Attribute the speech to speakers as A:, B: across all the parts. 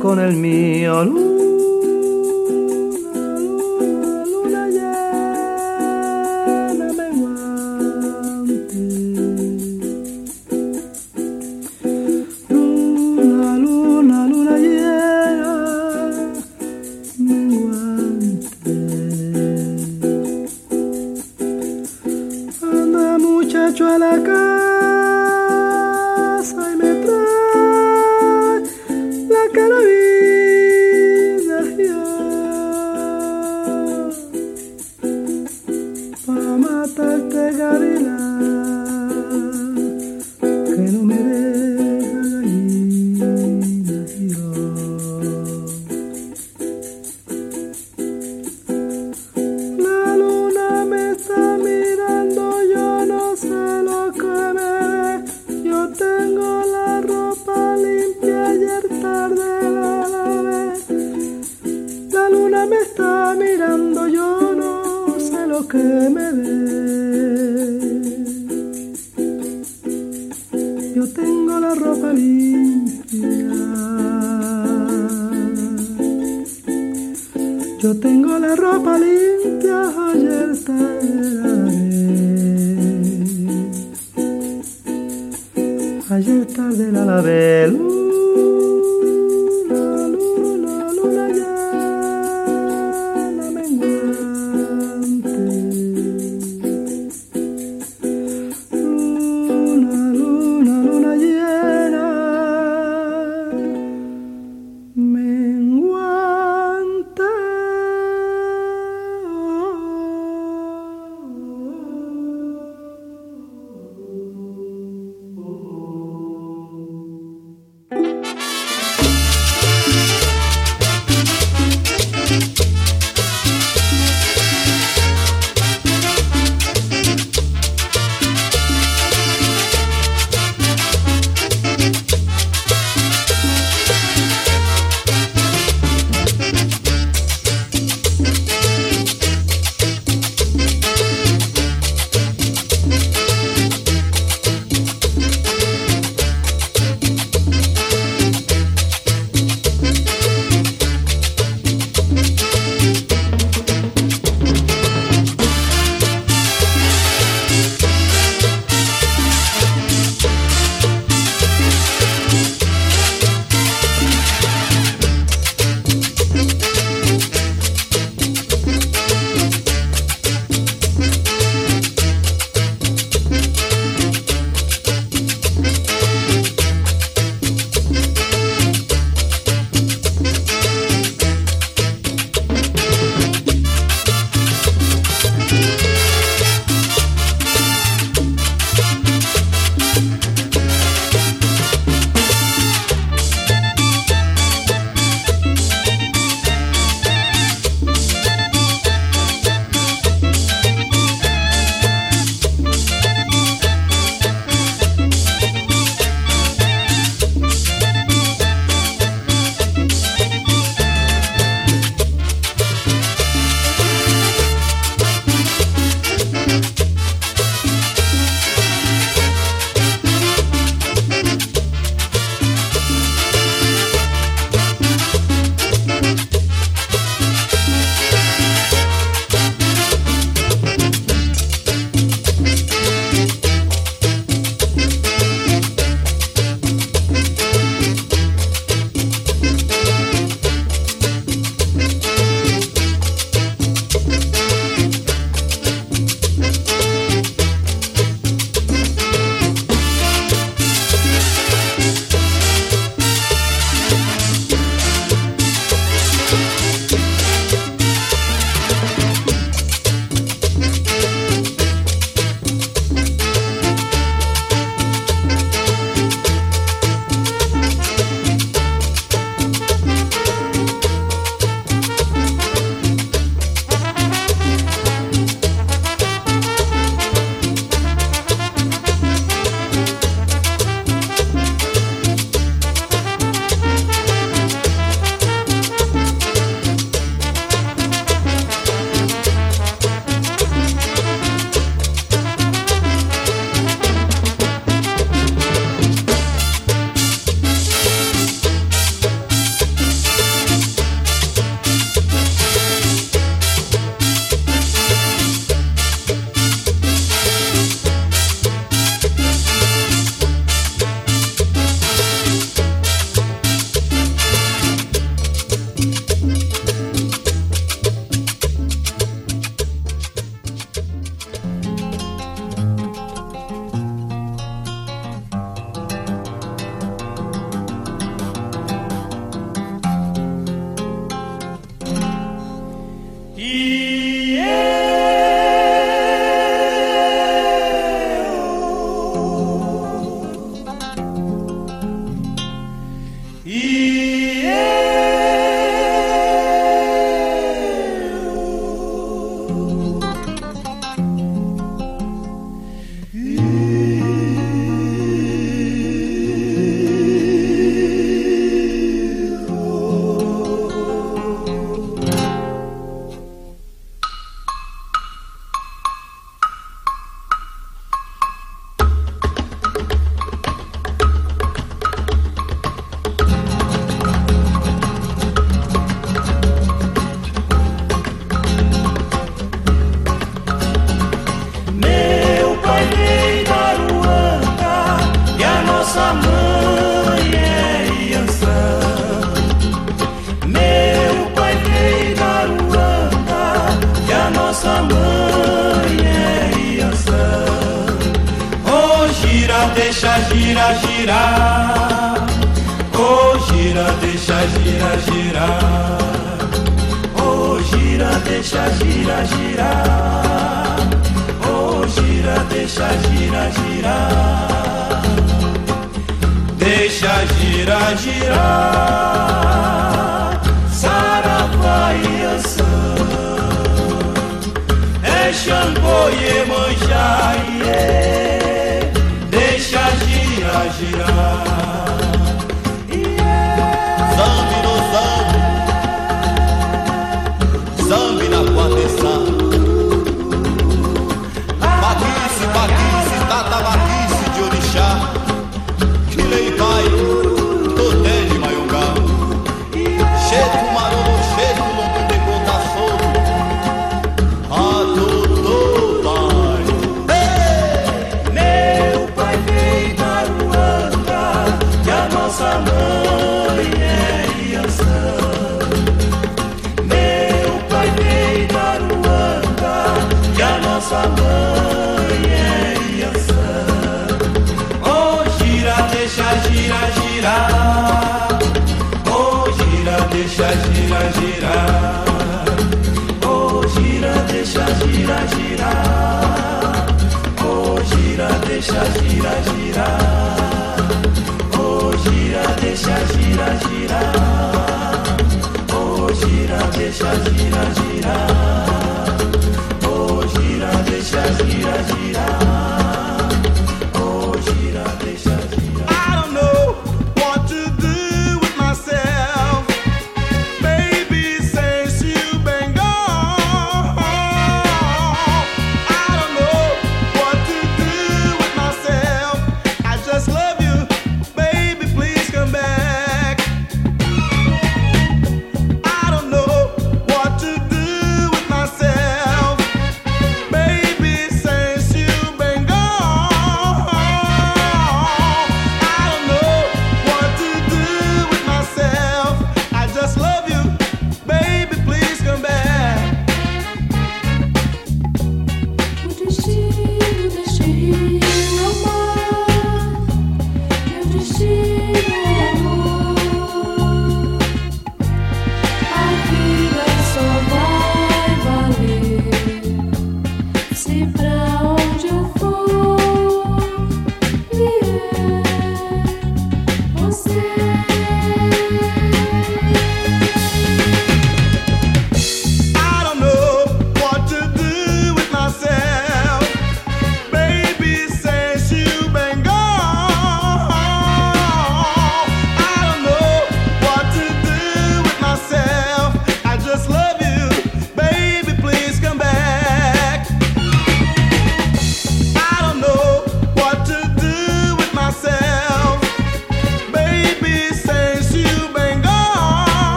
A: a la casa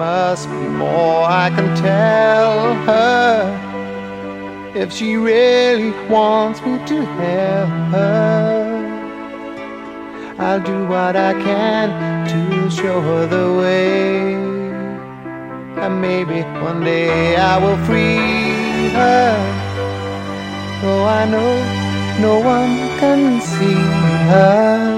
B: Must be
C: more I can tell her if she really wants me to help her. I'll do what I can to show her the way. And maybe one day I will free her. Though I know no one can see her.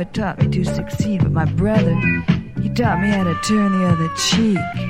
D: never taught me to succeed, but my brother, he taught me how to turn the other cheek.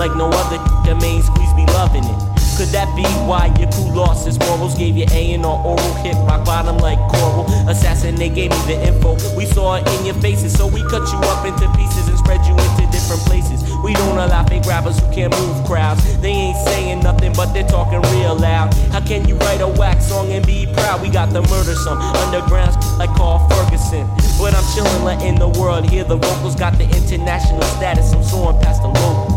E: like no
F: other. The main squeeze be loving it. Could that be why your crew lost his morals? Gave you A and R oral hit rock bottom like coral. Assassin, they gave me the info. We saw it in your faces, so we cut you up into pieces and spread you into different places. We don't allow fake rappers who can't move crowds. They ain't saying nothing, but they're talking real loud. How can you write a whack song and be proud? We got the murder some underground like Carl Ferguson. But I'm chillin', letting the world hear the vocals. Got the international status, I'm soaring past the local.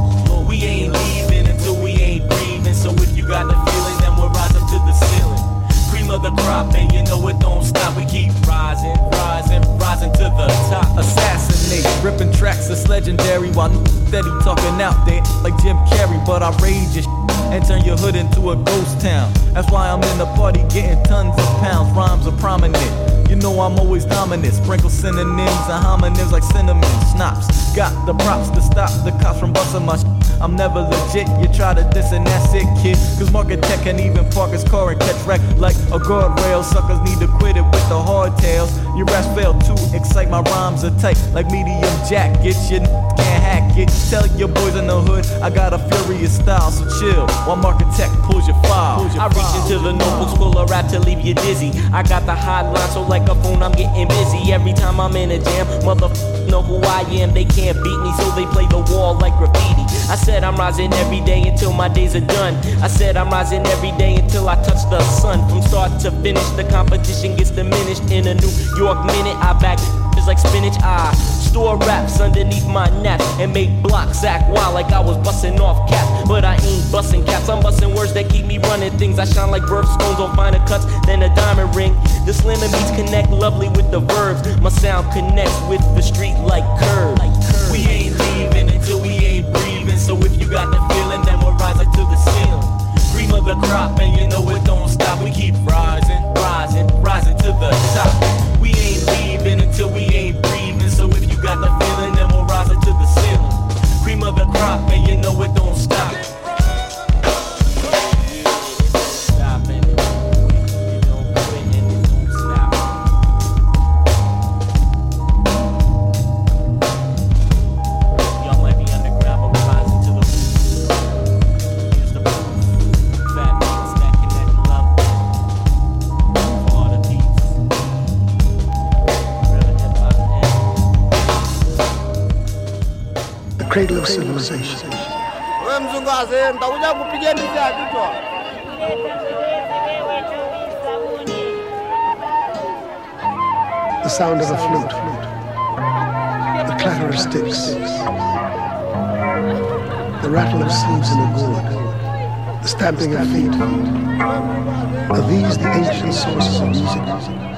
F: We ain't leaving until we ain't breathing. So if you got the feeling, then we'll rise up to the ceiling. Cream of the crop, and you know it don't stop. We keep rising, rising, rising to the top.
G: Assassinate, ripping tracks that's legendary while steady talking out there like Jim Carrey. But I rage your and turn your hood into a ghost town. That's why I'm in the party getting tons of pounds. Rhymes are prominent. You know I'm always dominant. Sprinkle synonyms and homonyms like cinnamon schnapps. Got the props to stop the cops from busting my sh- I'm never legit. You try to diss and that's it, kid. Cause Market Tech can even park his car and catch wreck like a guardrail. Suckers need to quit it with the hardtails. Your raps fail to excite, my rhymes are tight like medium jacket. You can't hack it. Tell your boys in the hood I got a furious style, so chill while Marketech pulls your file.
F: I reach into the notebooks full of rap to leave you dizzy. I got the hotline, so like a phone, I'm getting busy. Every time I'm in a jam, motherfuckers know who I am. They can't beat me, so they play the wall like graffiti. I said I'm rising every day until my days are done. I said I'm rising every day until I touch the sun. From start to finish, the competition gets diminished. In a New York minute, I back is like spinach. I store raps underneath my nap and make blocks act wild like I was busting off caps. But I ain't busting caps, I'm busting words that keep me running things. I shine like birthstones on finer cuts than a diamond ring. The slim and beats connect lovely with the verbs. My sound connects with the street like curves.
G: We ain't the crop, and you know it don't stop. We keep rising, rising, rising to the top. We ain't leaving until we ain't breathing. So if you got the feeling, then we're rising to the ceiling. Cream of the crop, and you know it don't stop.
H: Cradle of civilization. The sound of a flute. The clatter of sticks. The rattle of sleeves in a gourd. The stamping of feet. Are these the ancient sources of music?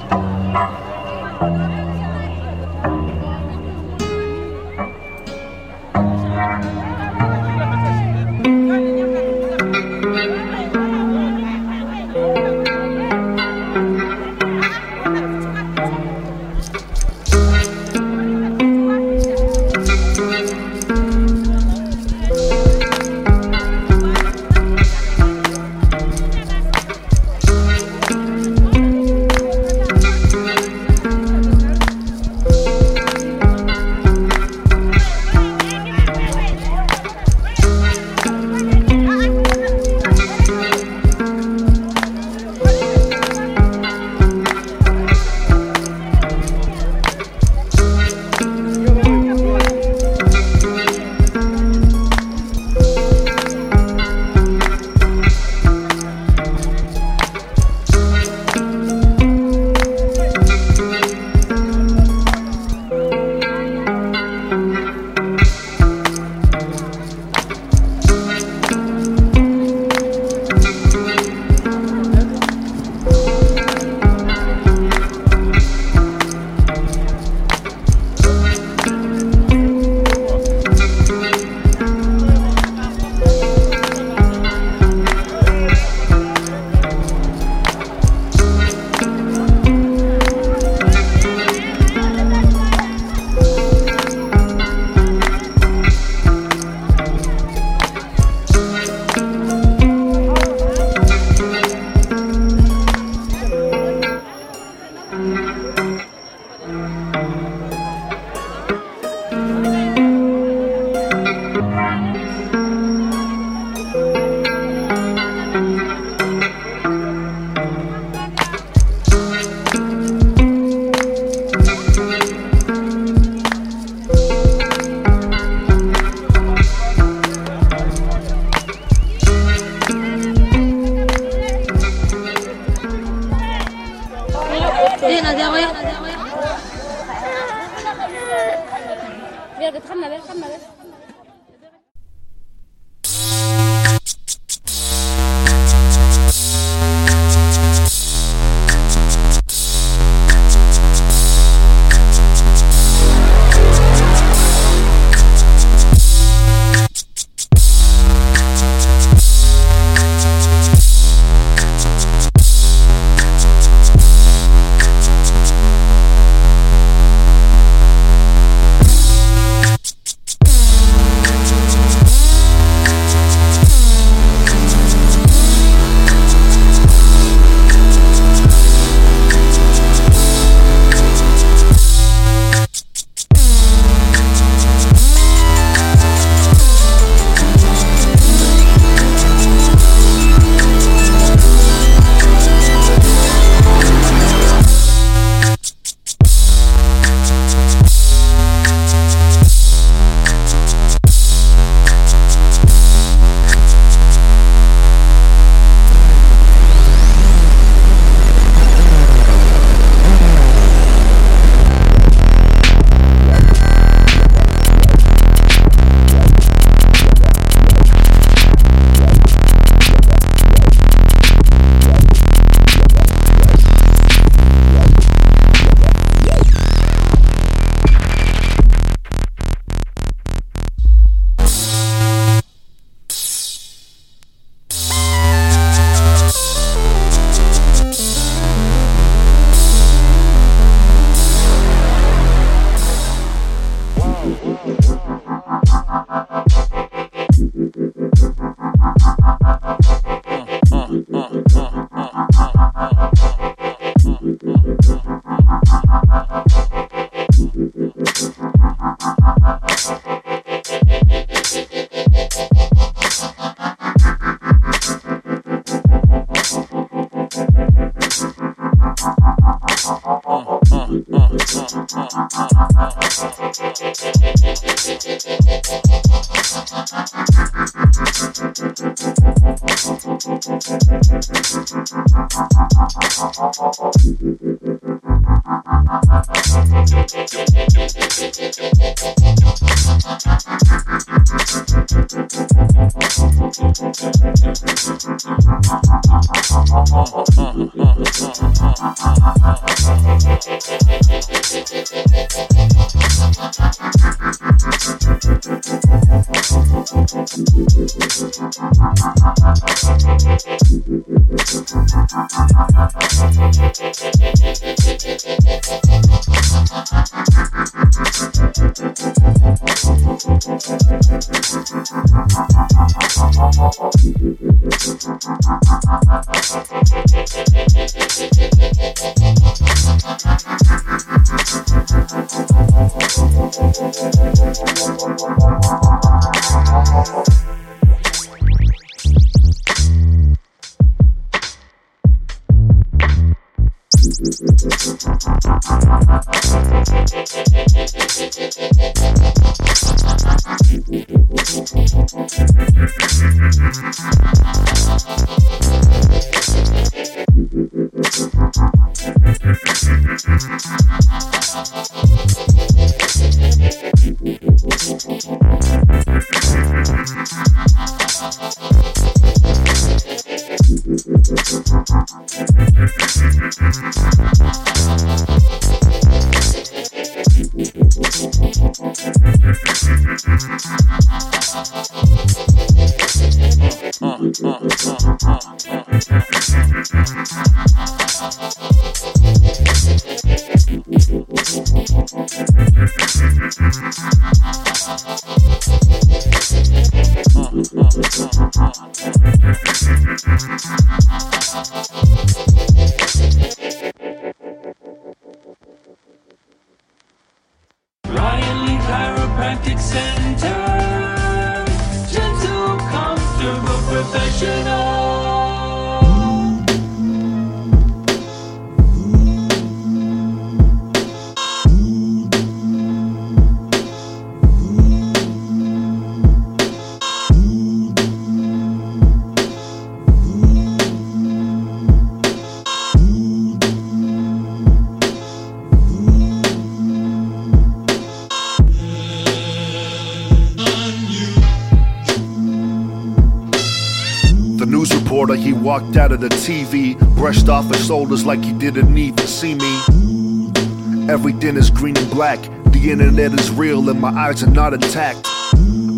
I: Brushed off shoulders like he didn't even see me. Everything is green and black, the internet is real, and my eyes are not intact.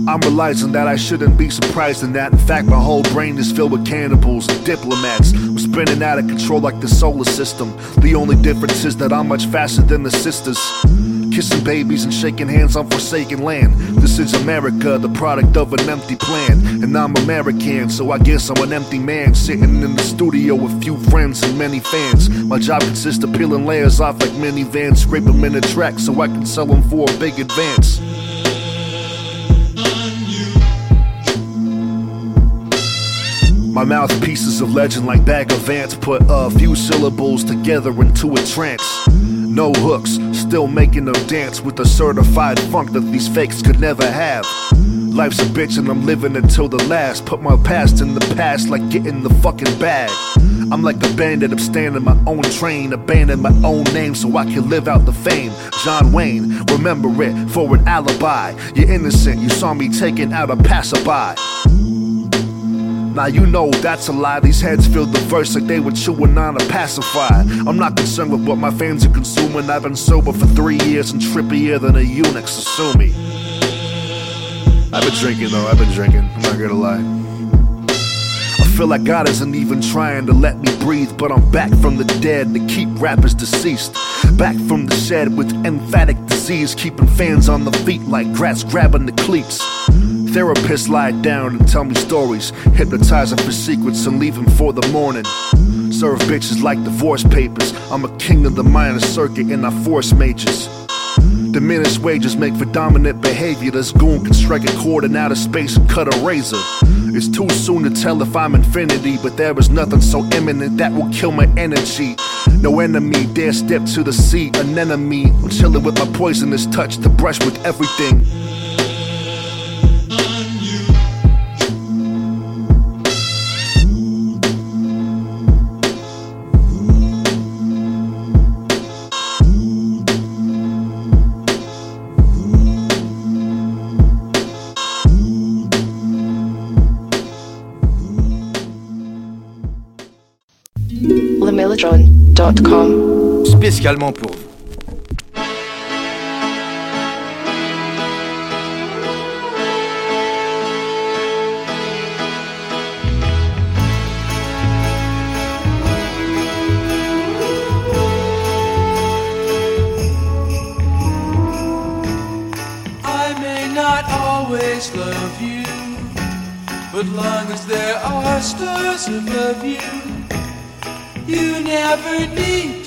I: I'm realizing that I shouldn't be surprised in that. In fact, my whole brain is filled with cannibals and diplomats. I'm spinning out of control like the solar system. The only difference is that I'm much faster than the sisters. Kissing babies and shaking hands on forsaken land. This is America, the product of an empty plan. And I'm American, so I guess I'm an empty man. Sitting in the studio with few friends and many fans. My job consists of peeling layers off like minivans, scrape them in a track so I can sell them for a big advance. My mouthpieces of legend like bag of ants put a few syllables together into a trance. No hooks, still making them dance with the certified funk that these fakes could never have. Life's a bitch and I'm living until the last. Put my past in the past like getting the fucking bag. I'm like the bandit, I'm standing my own train, abandon my own name so I can live out the fame. John Wayne, remember it for an alibi. You're innocent, you saw me taking out a passerby. Now you know that's a lie. These heads feel the verse like they were chewing on a pacifier. I'm not concerned with what my fans are consuming. I've been sober for three years and trippier than a eunuch, so sue me. I've been drinking though, I've been drinking. I'm not gonna lie. I feel like God isn't even trying to let me breathe, but I'm back from the dead to keep rappers deceased. Back from the shed with emphatic disease, keeping fans on the feet like grass grabbing the cleats. Therapists lie down and tell me stories, hypnotizing for secrets and leaving for the morning. Serve bitches like divorce papers. I'm a king of the minor circuit and I force majors. Diminished wages make for dominant behavior. This goon can strike a chord in outer space and cut a razor. It's too soon to tell if I'm infinity, but there is nothing so imminent that will kill my energy. No enemy dare step to the sea, an enemy. I'm chilling with my poisonous touch to brush with everything.
J: Spécialement pour vous.
K: Love you, but long as there are stars above you, you never need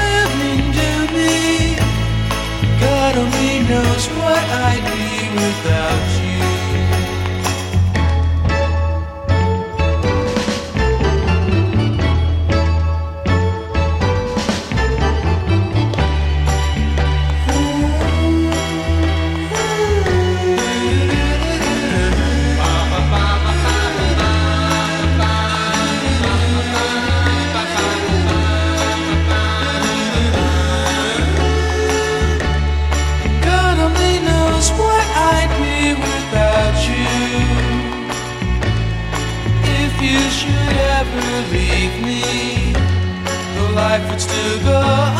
K: knows what I'd be without leave me, the life would still go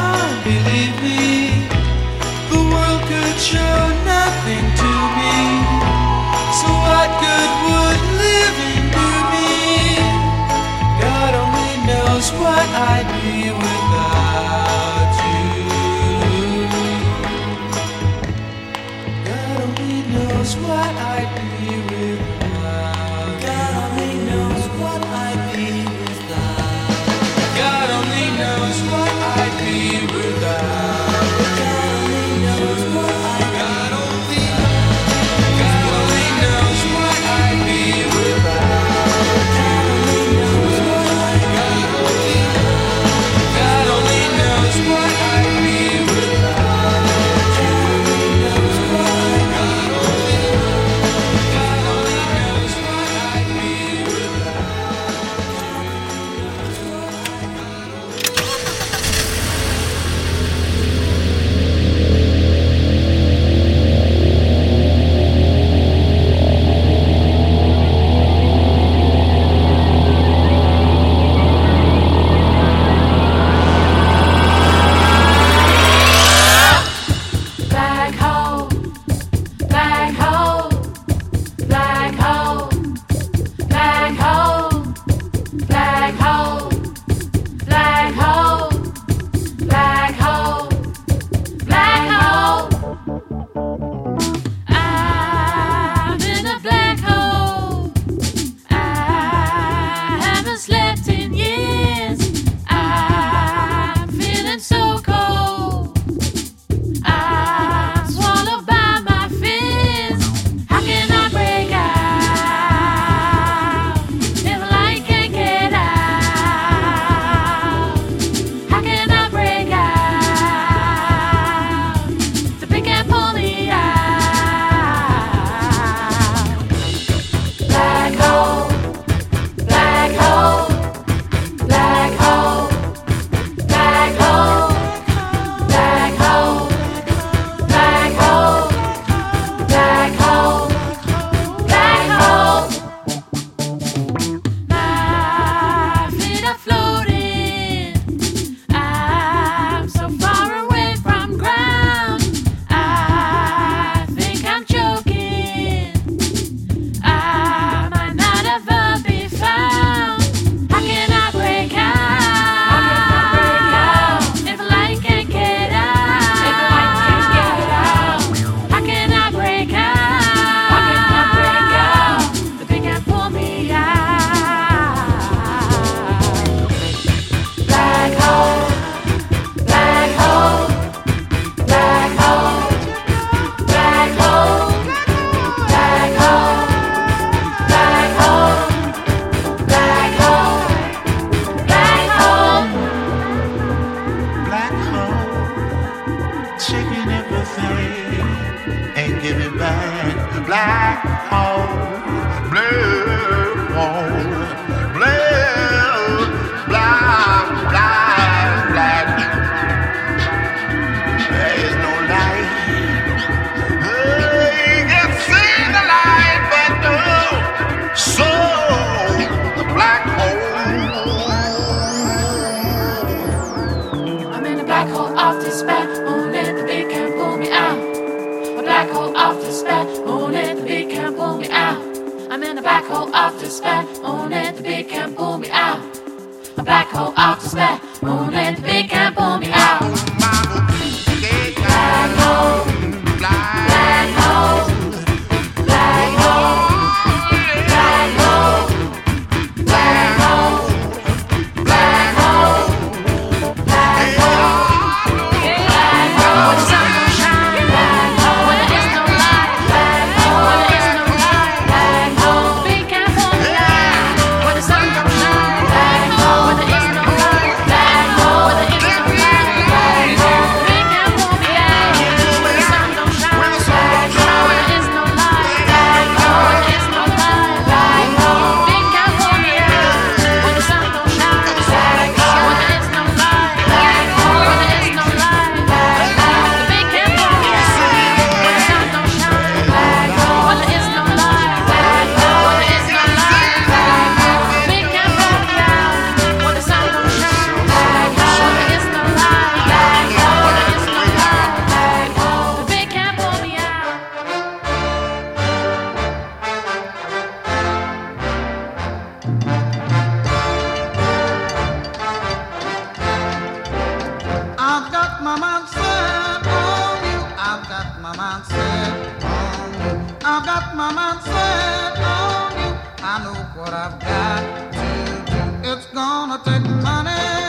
K: what
L: I've got to do. It's gonna take money.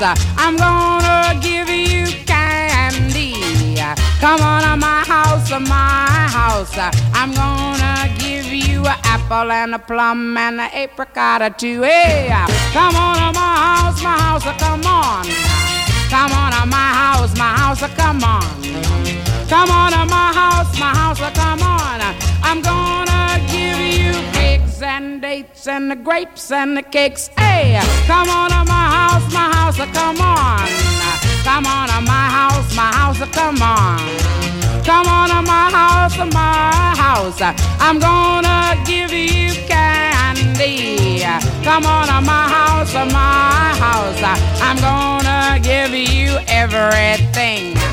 M: My. I'm gonna give you candy. Come on to my house, my house. I'm gonna give you an apple and a plum and an apricot too. Hey, come on to my house, my house. Come on. Come on to my house, my house. Come on. Come on to my house, my house. Come on. I'm gonna give you cakes and dates and the grapes and the cakes. Hey, come on to house. Come on. Come on to my house, my house. Come on. Come on to my house, my house. I'm gonna give you candy. Come on to my house, my house. I'm gonna give you everything.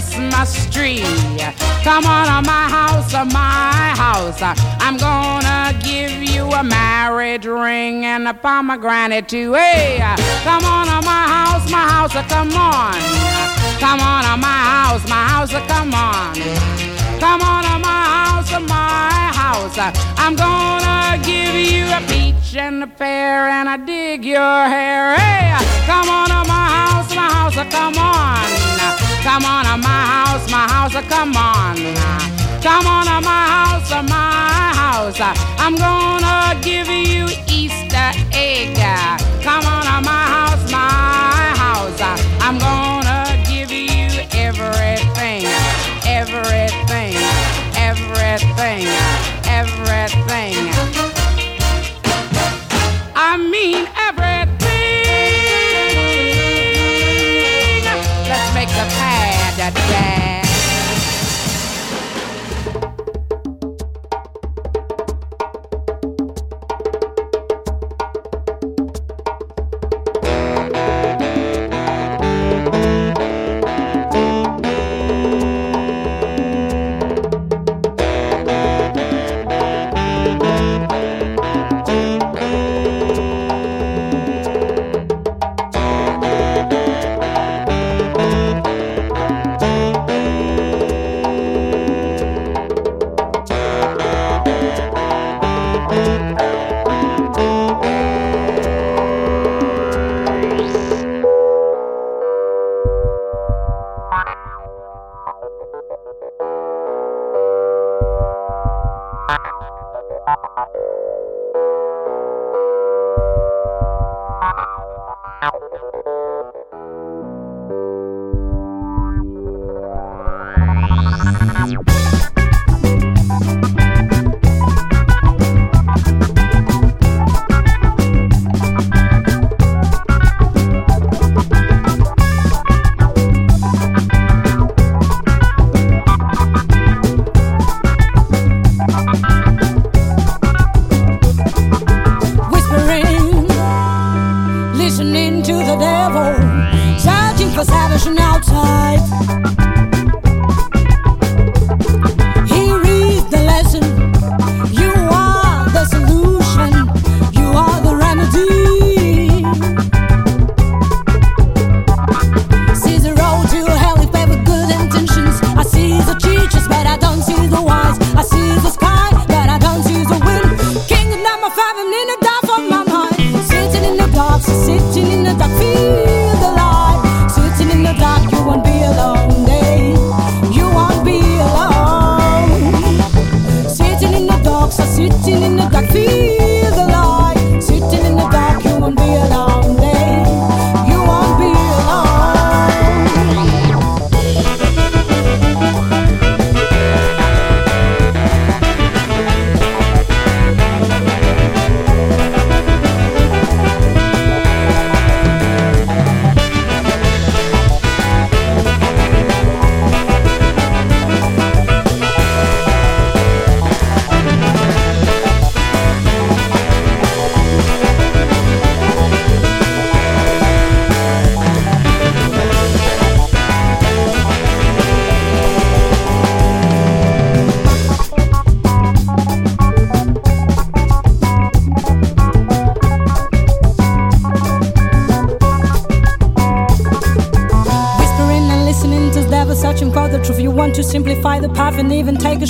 M: Christmas tree. Come on to my house, my house. I'm gonna give you a marriage ring and a pomegranate too. Hey, come on to my house, my house. Come on. Come on to my house, my house. Come on. Come on to my house, my house. I'm gonna give you a peach and a pear and I dig your hair. Hey, come on Come on to my house, my house. Come on. Come on to my house, my house. I'm gonna give you Easter egg. Come on to my house, my house. I'm gonna give you everything, everything, everything, everything. I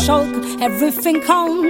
N: shortcut. Everything comes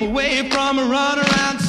O: Away from a runaround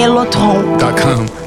P: melotron.com.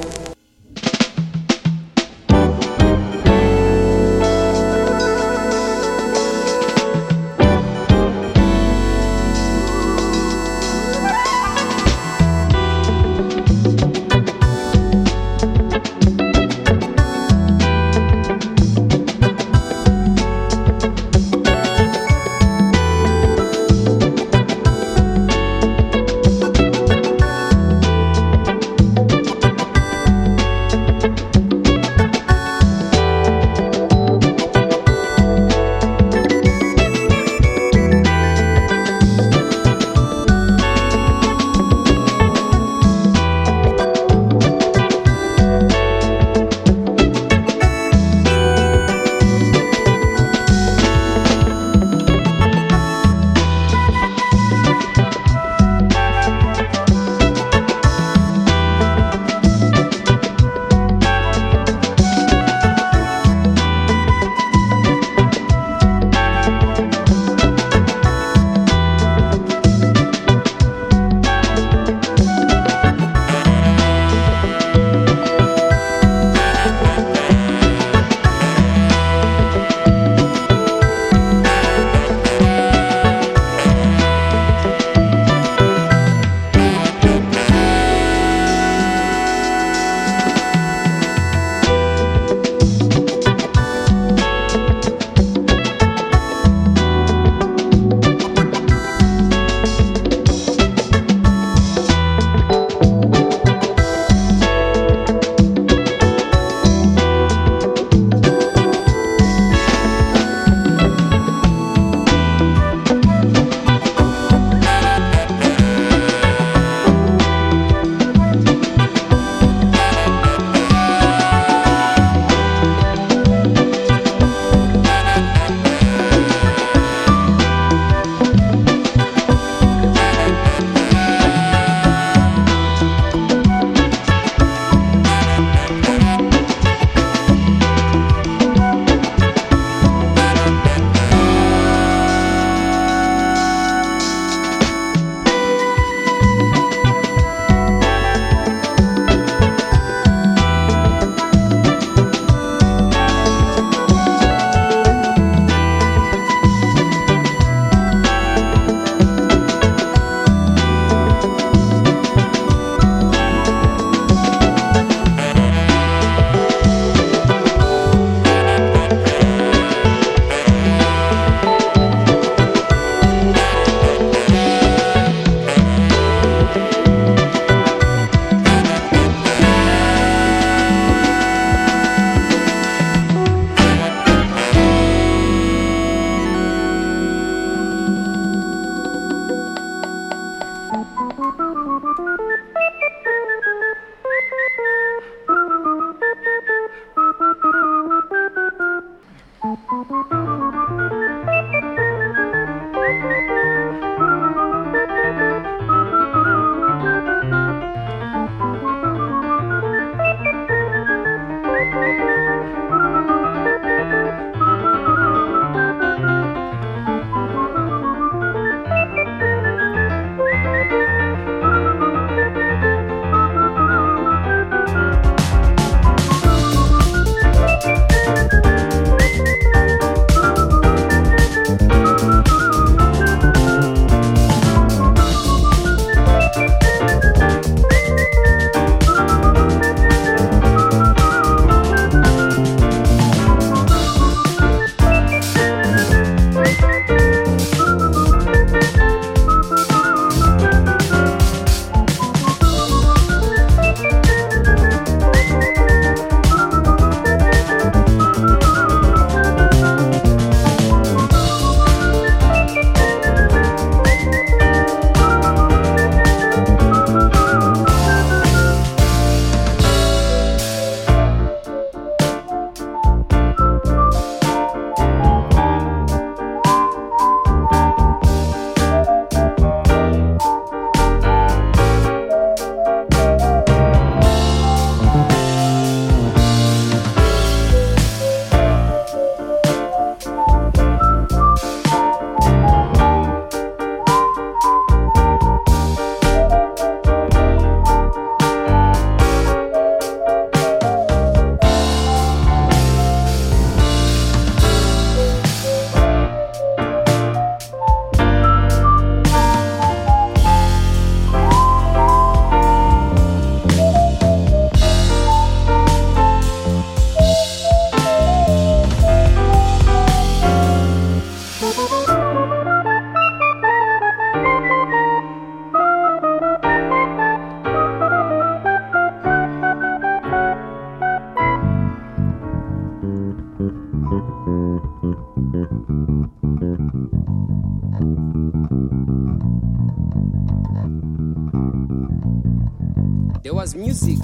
P: was music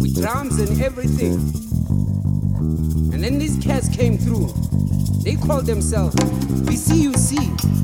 P: with drums and everything. And then these cats came through. They called themselves BCUC.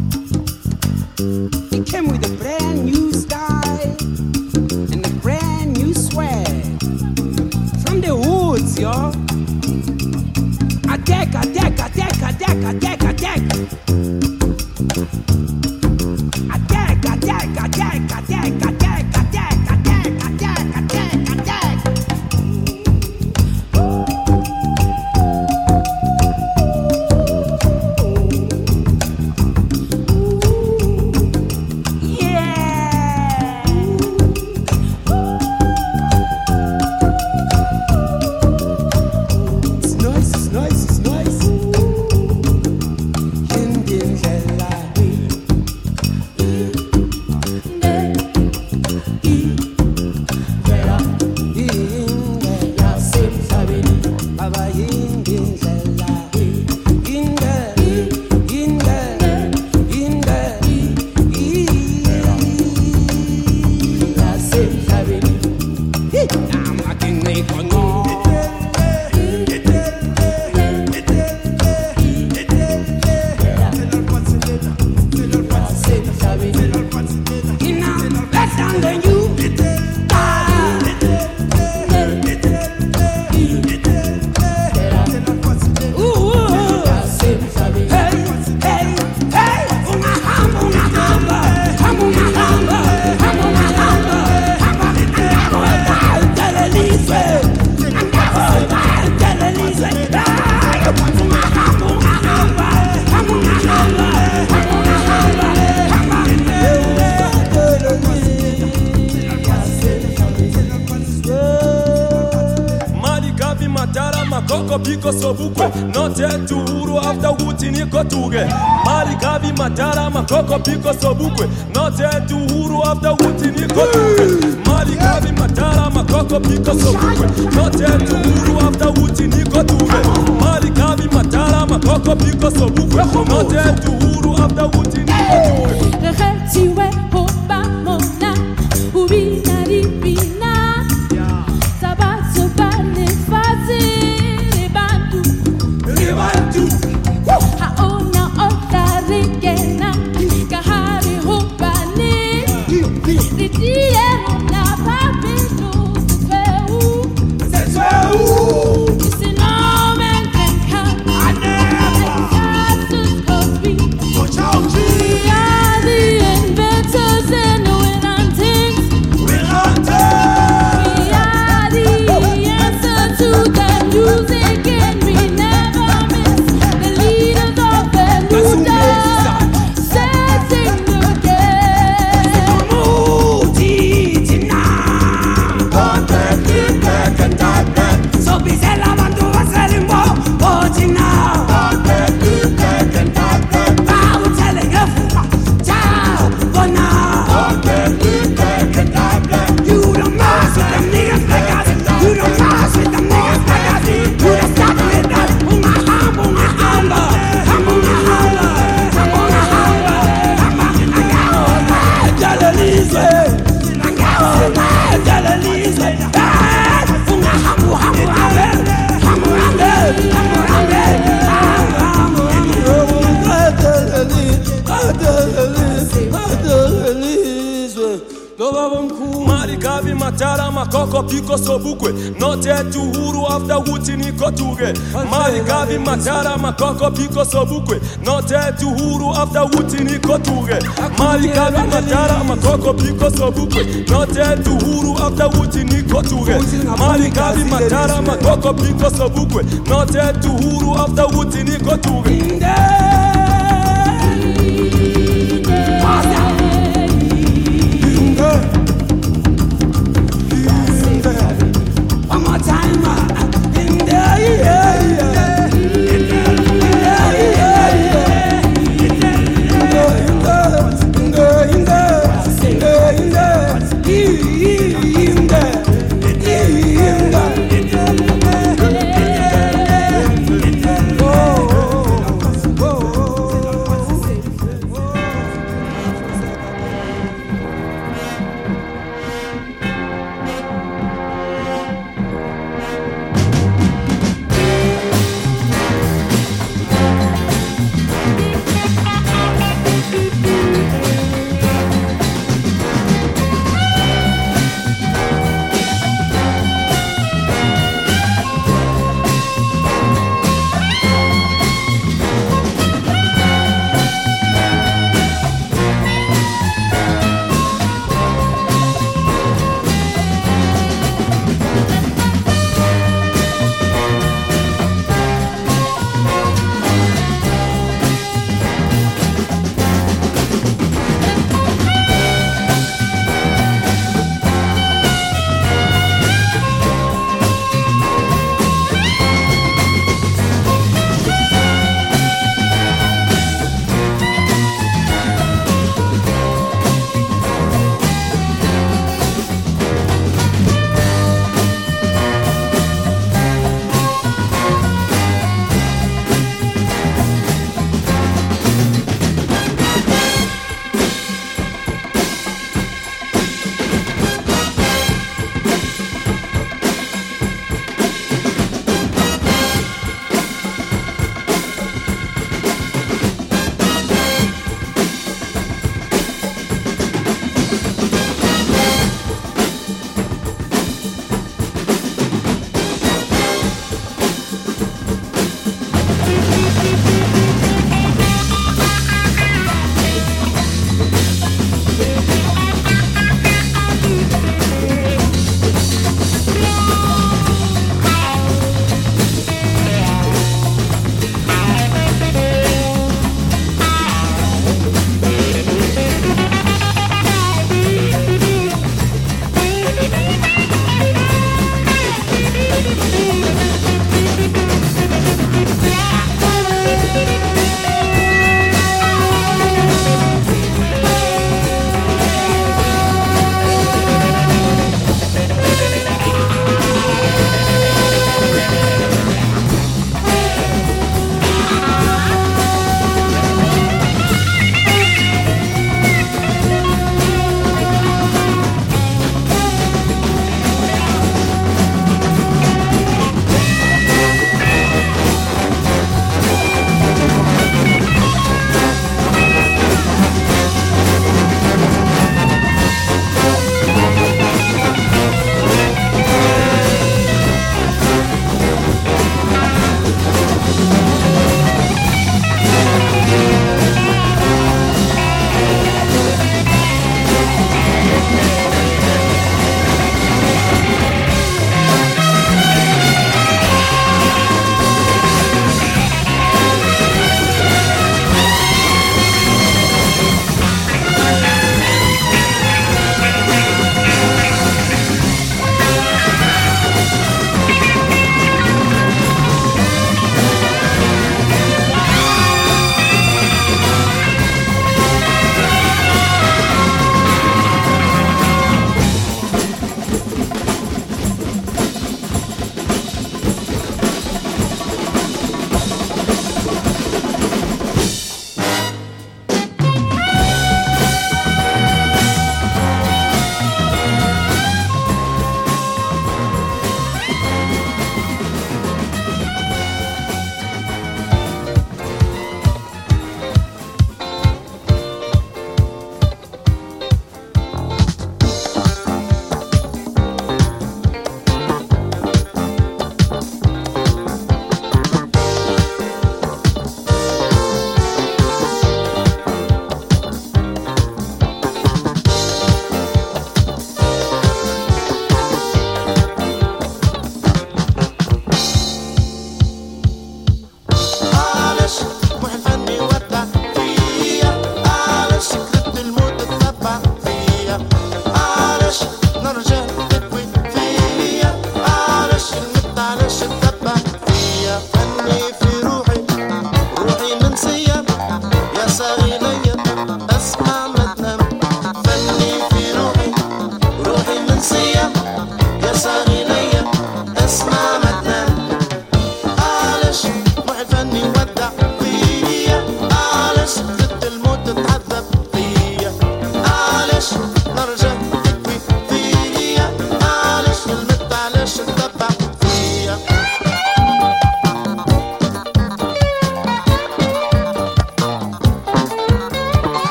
P: noteturu aftakuti nikotuke
N: marikavi matara makoko pikosobukwe noteturu aftakuti nikotuke marikavi matara makoko pikosobukwe noteturu aftakuti nikotuke marikavi matara makoko pikosobukwe noteturu aftakuti nikotuke koko piko sobukwe notetu huru afta wuti
P: nikotuge
N: marigavi matara makoko piko sobukwe notetu huru afta wuti nikotuge marigavi matara makoko piko sobukwe notetu huru afta wuti nikotuge marigavi matara makoko piko sobukwe notetu huru afta wuti
Q: nikotuge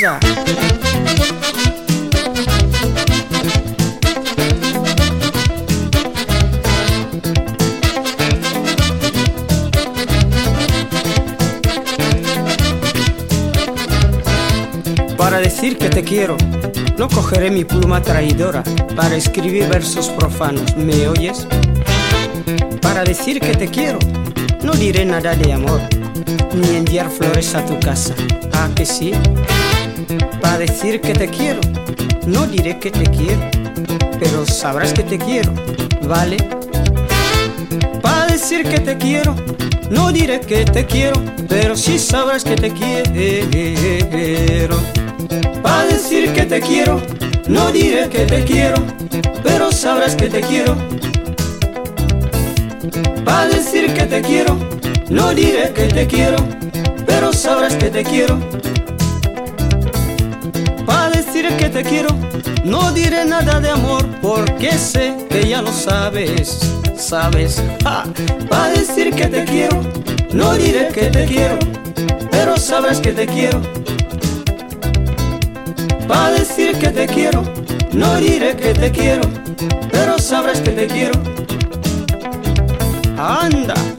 Q: Para decir que te quiero, no cogeré mi pluma traidora para escribir versos profanos, ¿me oyes? Para decir que te quiero, no diré nada de amor, ni enviar flores a tu casa, ¿ah que sí? Para decir que te quiero, no diré que te quiero, pero sabrás que te quiero, ¿vale? Para decir que te quiero, no diré que te quiero, pero sí sabrás que te quiero. Para decir que te quiero, no diré que te quiero, pero sabrás que te quiero. Para decir que te quiero, no diré que te quiero, pero sabrás que te quiero. Decir que te quiero, no diré nada de amor, porque sé que ya lo sabes, sabes. Para decir que te quiero, no diré que te quiero, pero sabrás que te quiero. Para decir que te quiero, no diré que te quiero, pero sabrás que te quiero. Anda.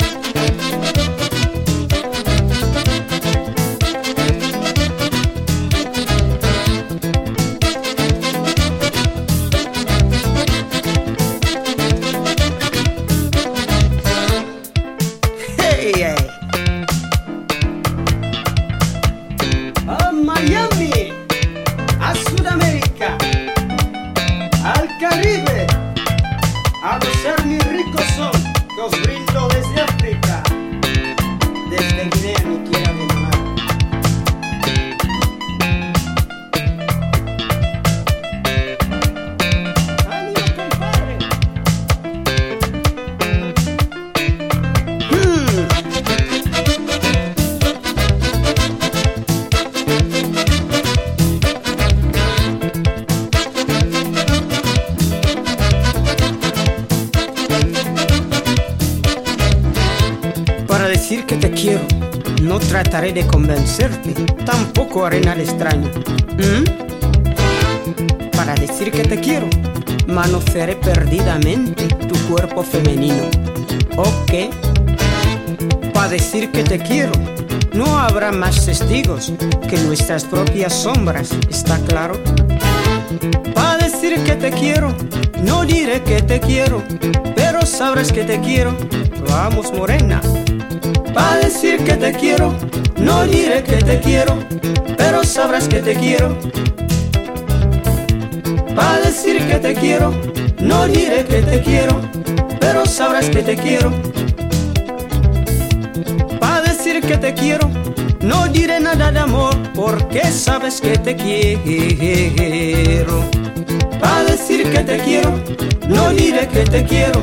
Q: Más testigos que nuestras propias sombras, ¿está claro? Para decir que te quiero, no diré que te quiero, pero sabrás que te quiero. Vamos, morena. Para decir que te quiero, no diré que te quiero, pero sabrás que te quiero. Para decir que te quiero, no diré que te quiero, pero sabrás que te quiero. Para decir que te quiero, no diré nada de amor, porque sabes que te quiero. Para decir que te quiero, no diré que te quiero,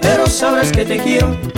Q: pero sabrás que te quiero.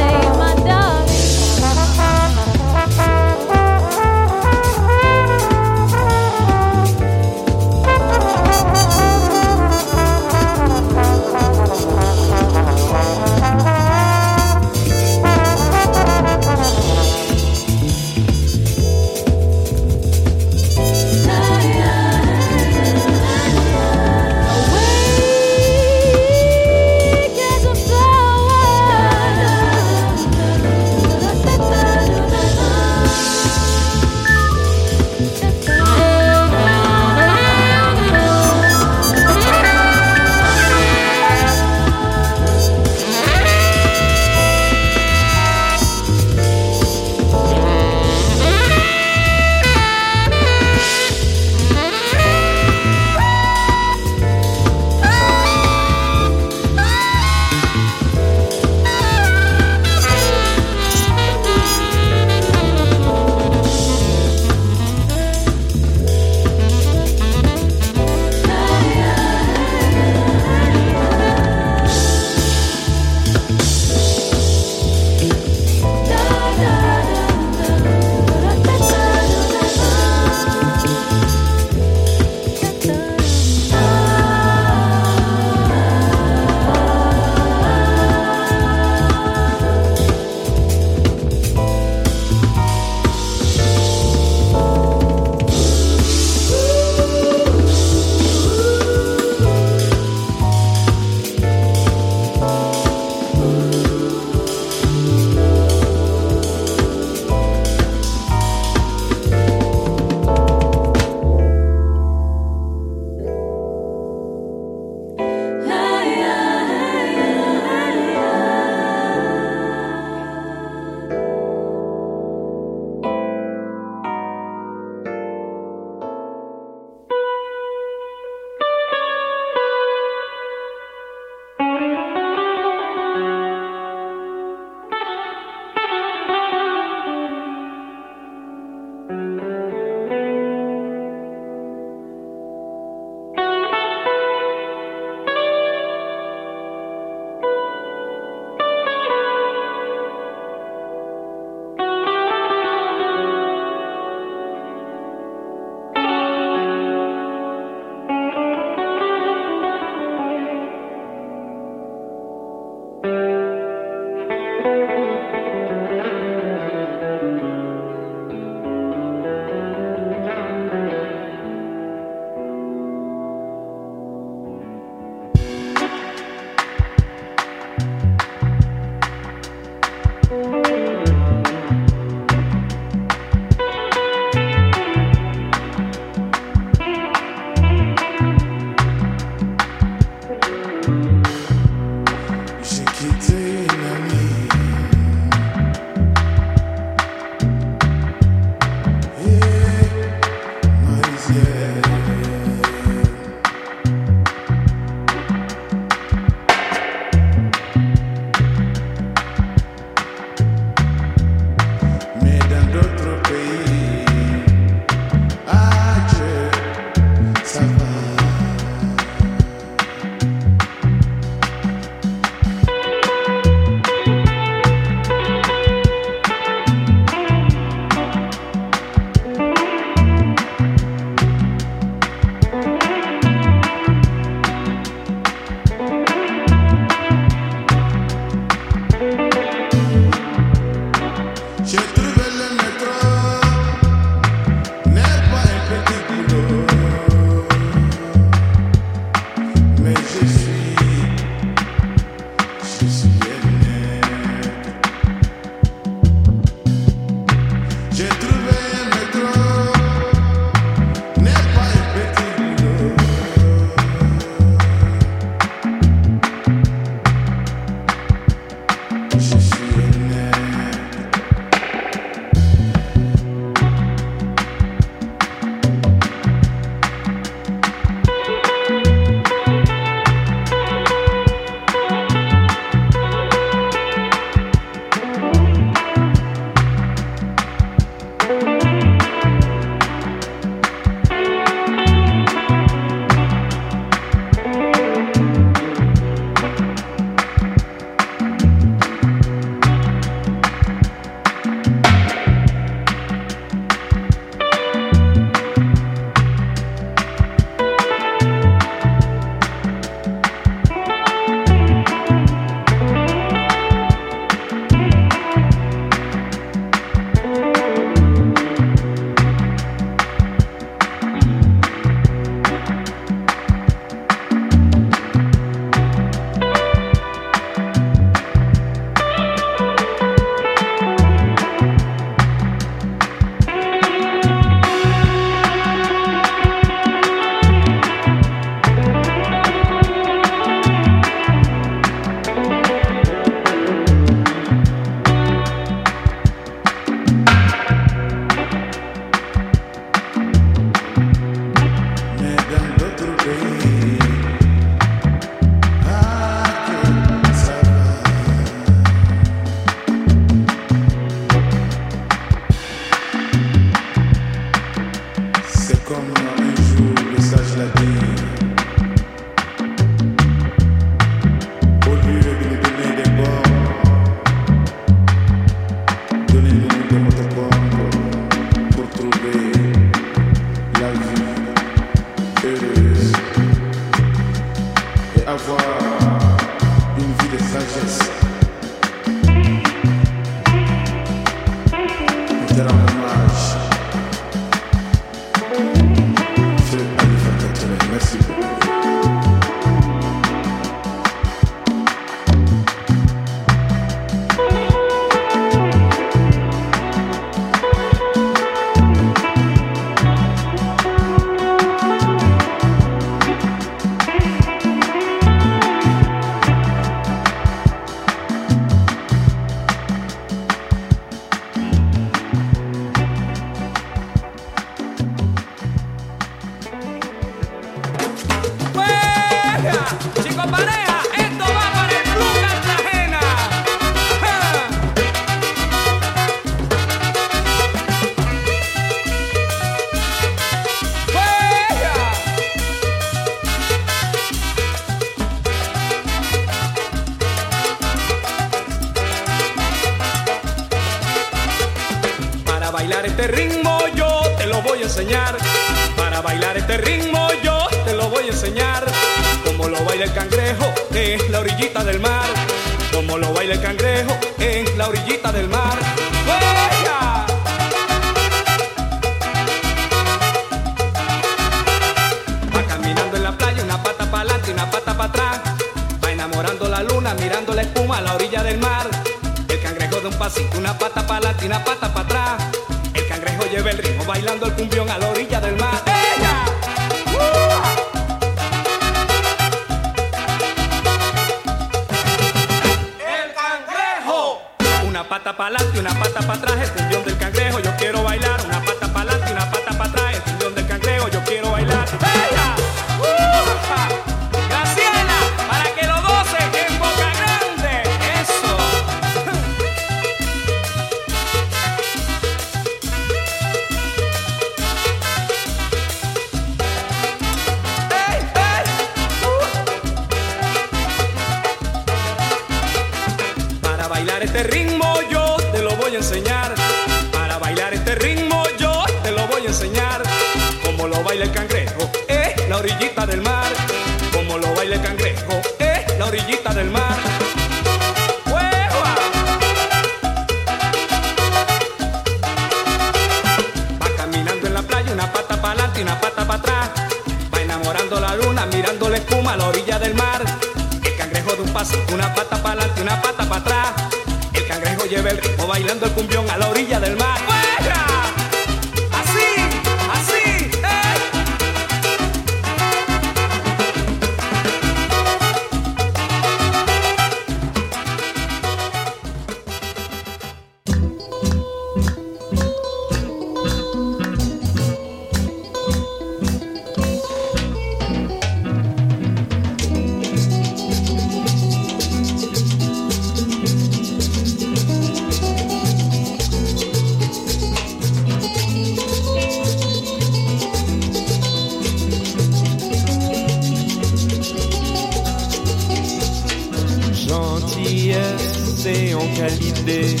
R: dinde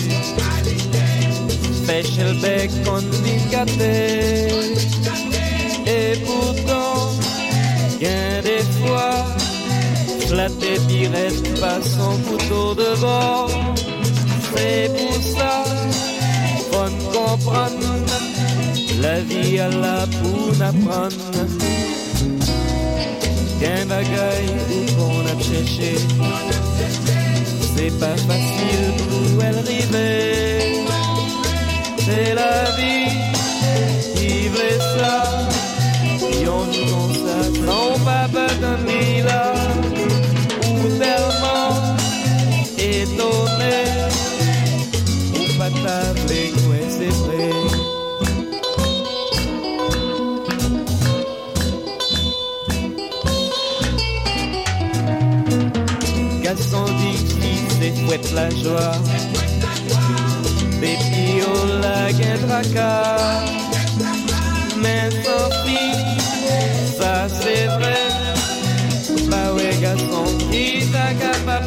R: Pêche le bec on dit Et pourtant, bien des fois Flatter pirette pas son couteau de bord C'est pour ça qu'on comprend La vie à la pour apprendre Qu'un bagaille qu'on a cherché. C'est pas facile pour elle arriver. C'est la vie qui veut ça. Si on nous consacre, on va pas donner là. Ou tellement étonné. Ou pas c'est fouette la joie. Baby, on la guédraca. Mais sans ça c'est vrai. Bah ouais, garçon, il t'a capable.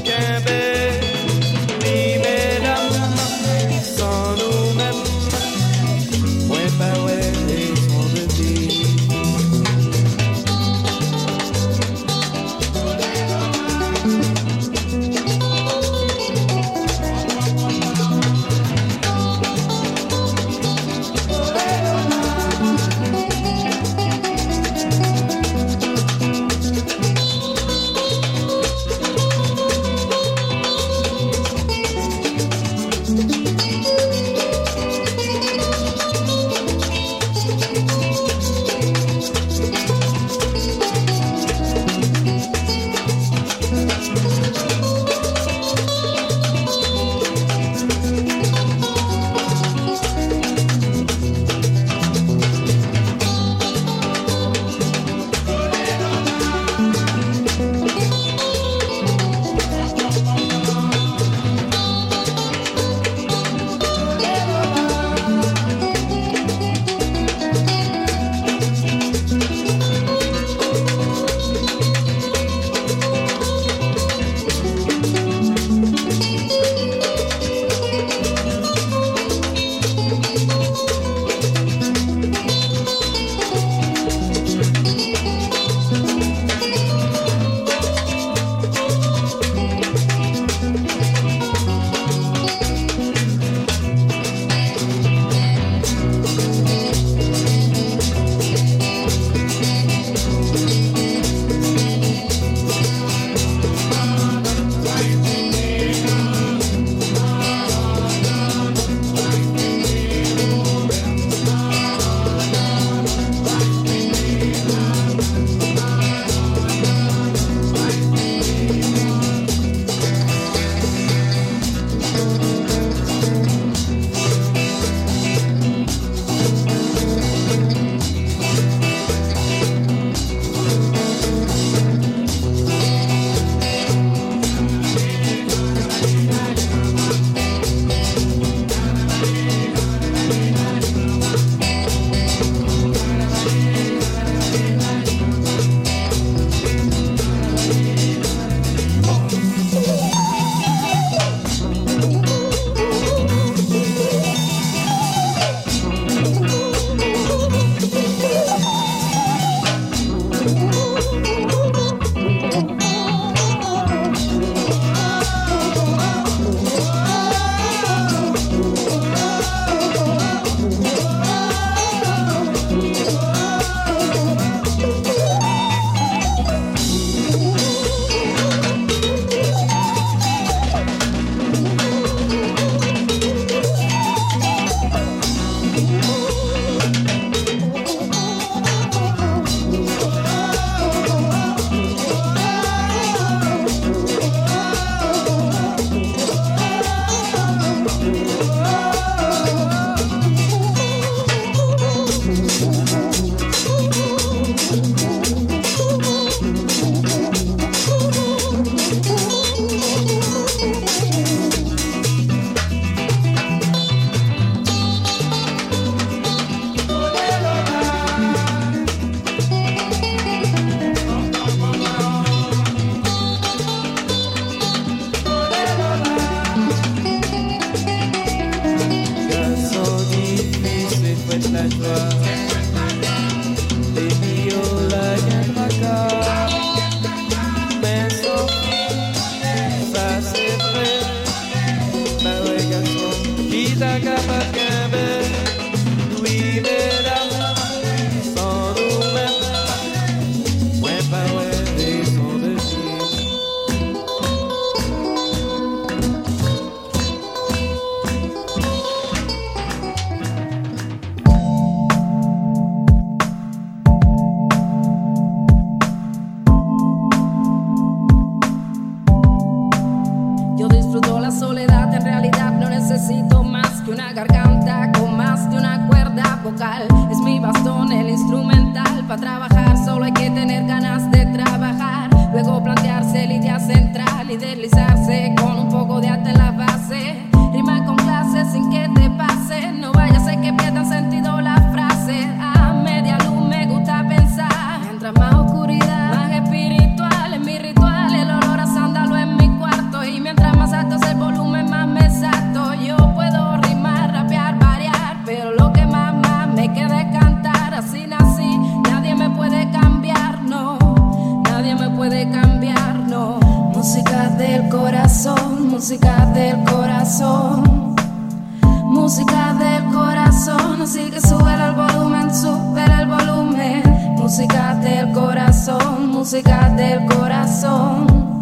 S: Música del corazón, música del corazón.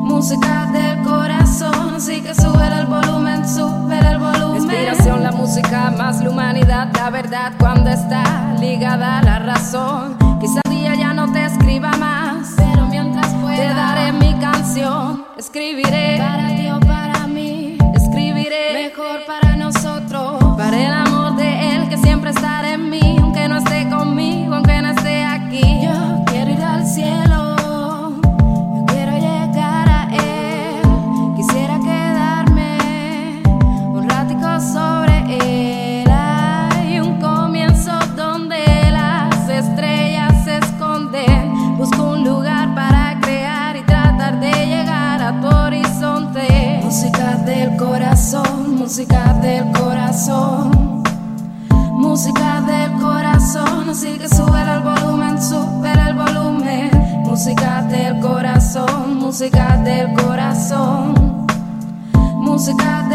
S: Música del corazón, así que sube el volumen, sube el volumen. Inspiración, la música más la humanidad, la verdad cuando está ligada a la razón. Quizá día ya no te escriba más, pero mientras pueda te daré mi canción, escribiré. Para música del corazón, música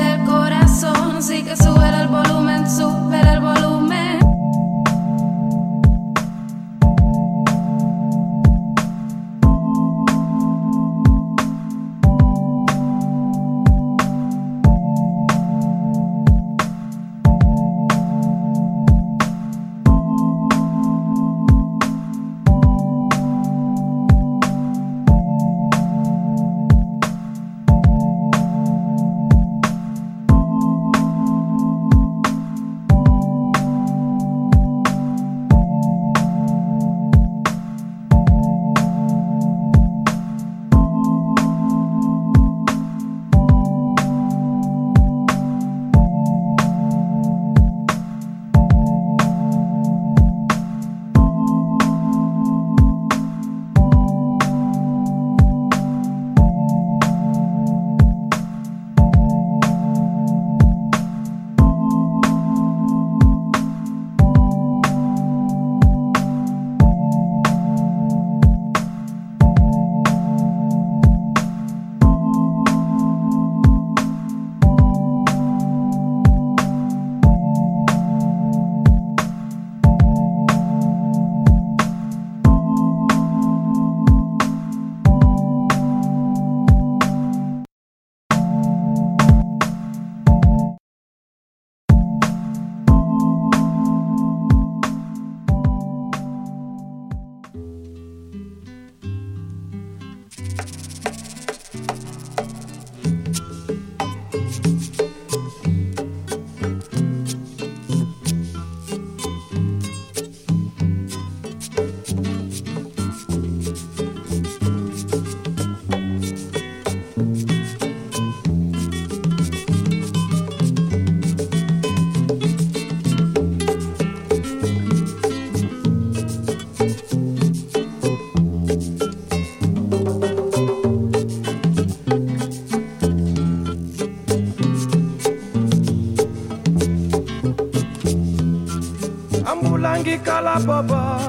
E: Ambulangi kalababa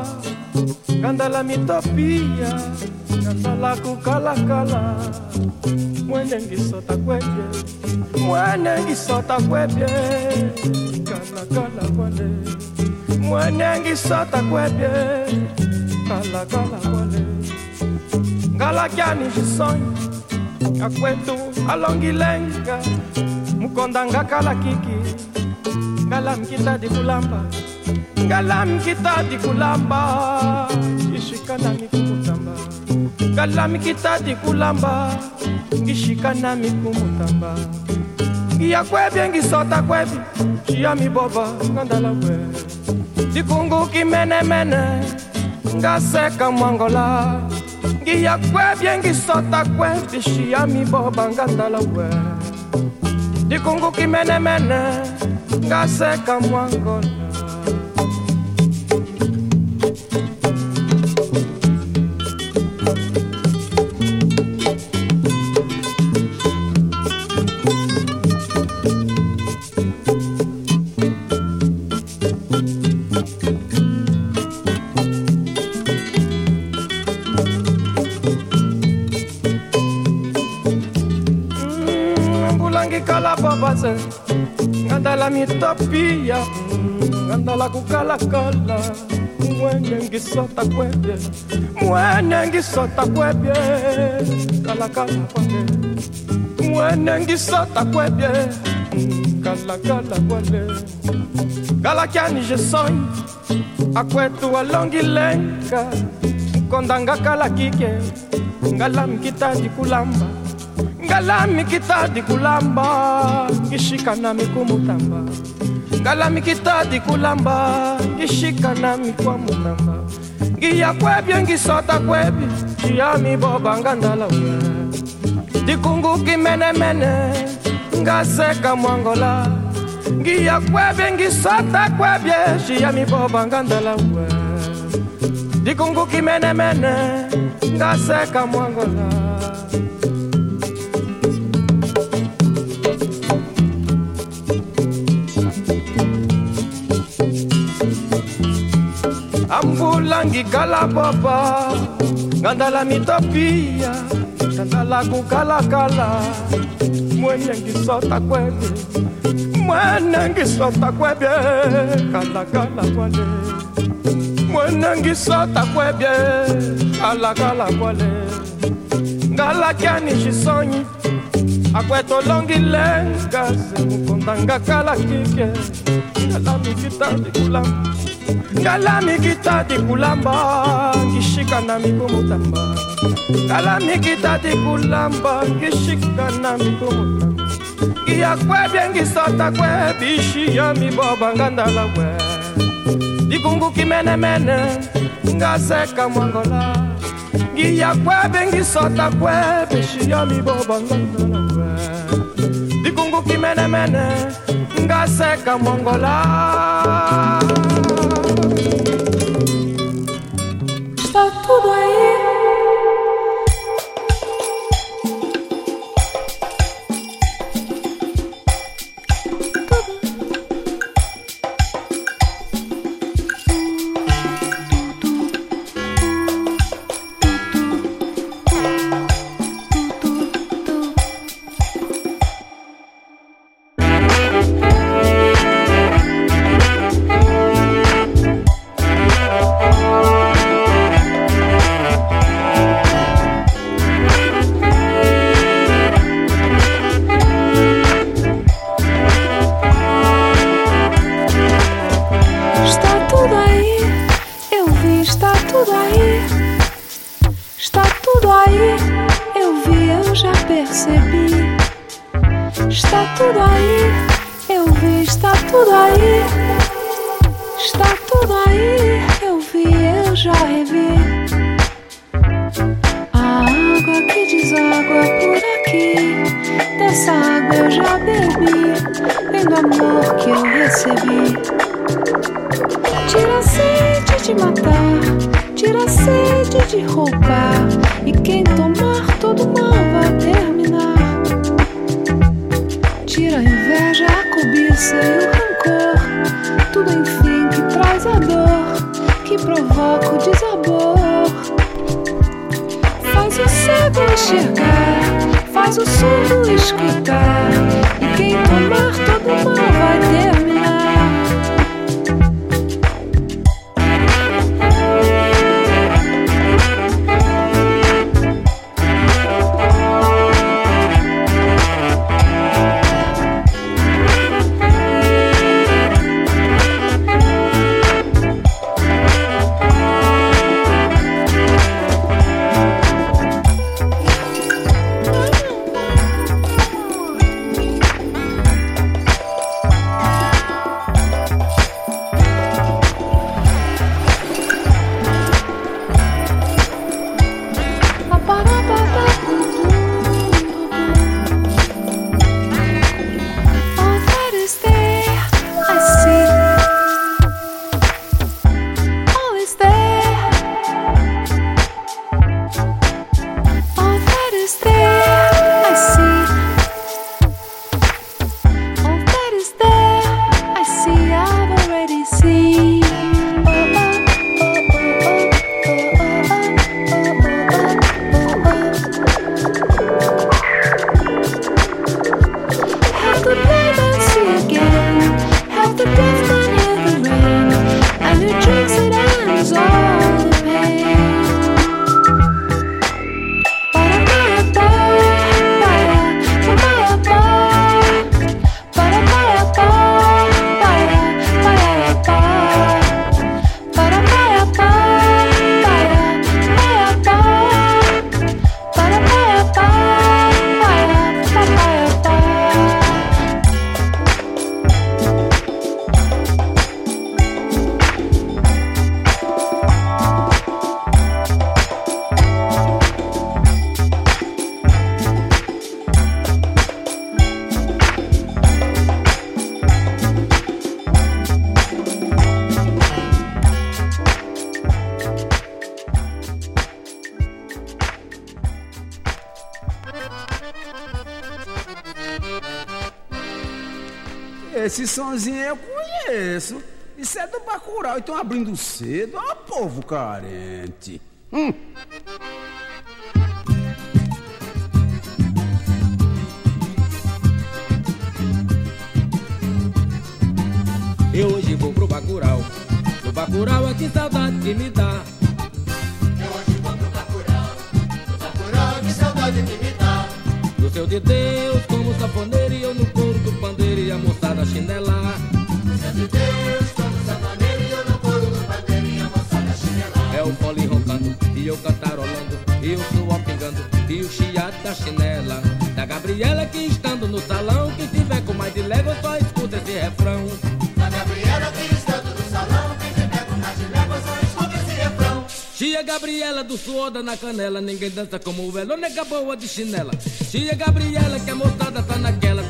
E: Gandala mitopia Gandala kukalakala. Mwene ngisota kwebye Mwene ngisota kwebye Kalakala kwale. Mwene ngisota kwebye Kalakala kwale. Ngalakyani Akwetu alongilenga Mukondanga kalakiki Ngalam kita di kulamba Ngalam kita di kulamba. Ishikana mikumutamba. Ngalam kita di kulamba. Ngishikana mikumutamba. Ngiya kwebi ngisota kwebi. Shia mi boba ngandala we Dikungu kimene mene. Ngaseka mwangola. Ngiya kwebi ngisota kwebi. Shia mi boba ngandala we Dikungu kimene mene. Ngaseka mwangola Ngandala mitopia Ngandala kukalakala Mwenye ngisota kwebye Mwenye ngisota kwebye Kalakala kwale Mwenye ngisota kwebye Kalakala kwale Galakiani je sonho Akwetu alongi lenka Kondanga kala kike Ngalam kita kulamba Ngalami kita di kulamba Ngishika nami kumutamba. Ngalami kita di kulamba Ngishika nami kwa mutamba Ngiya kwebye ngisota kwebye Chiami boba ngandala we Dikunguki mene mene Ngaseka mwangola. Ngiya kwebye ngisota kwebye Chiami boba ngandala we Dikunguki mene mene Ngaseka mwangola ambulangi kala papa ngandala mitopia ngandala kukalakala mwene ngisota kwebe mwene ngisota kwebe kalakala kwale. Mwene ngisota kwebe kalakala kwale. Ngalakyani xisonyi akwetolongi lenga semukondanga kala kike. Ngalamikitandi ngala mikita dikulamba ngishika na migomotamba ngala mikita dikulamba ngishika na migomotamba ngiyakwe byengisota kwe bishiya miboba ngandala kwe. Dikungu kimenemene ngazeka mwangola. Ngiyakwe byengisota kwe bishiya miboba ngandala kwe. Dikungu kimenemene ngazeka mwangola.
T: esse sonzinho eu conheço. Isso é do Bacurau e estão abrindo cedo. Ó, povo carente.
U: suada na canela, ninguém dança como
V: o velho nega boa de chinela. Tia Gabriela, que
U: é a moçada tá naquela.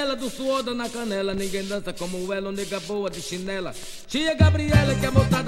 U: Gabriela
V: do suor da na canela. Ninguém dança como ela, nega boa de chinela. Tia Gabriela que
U: é motada.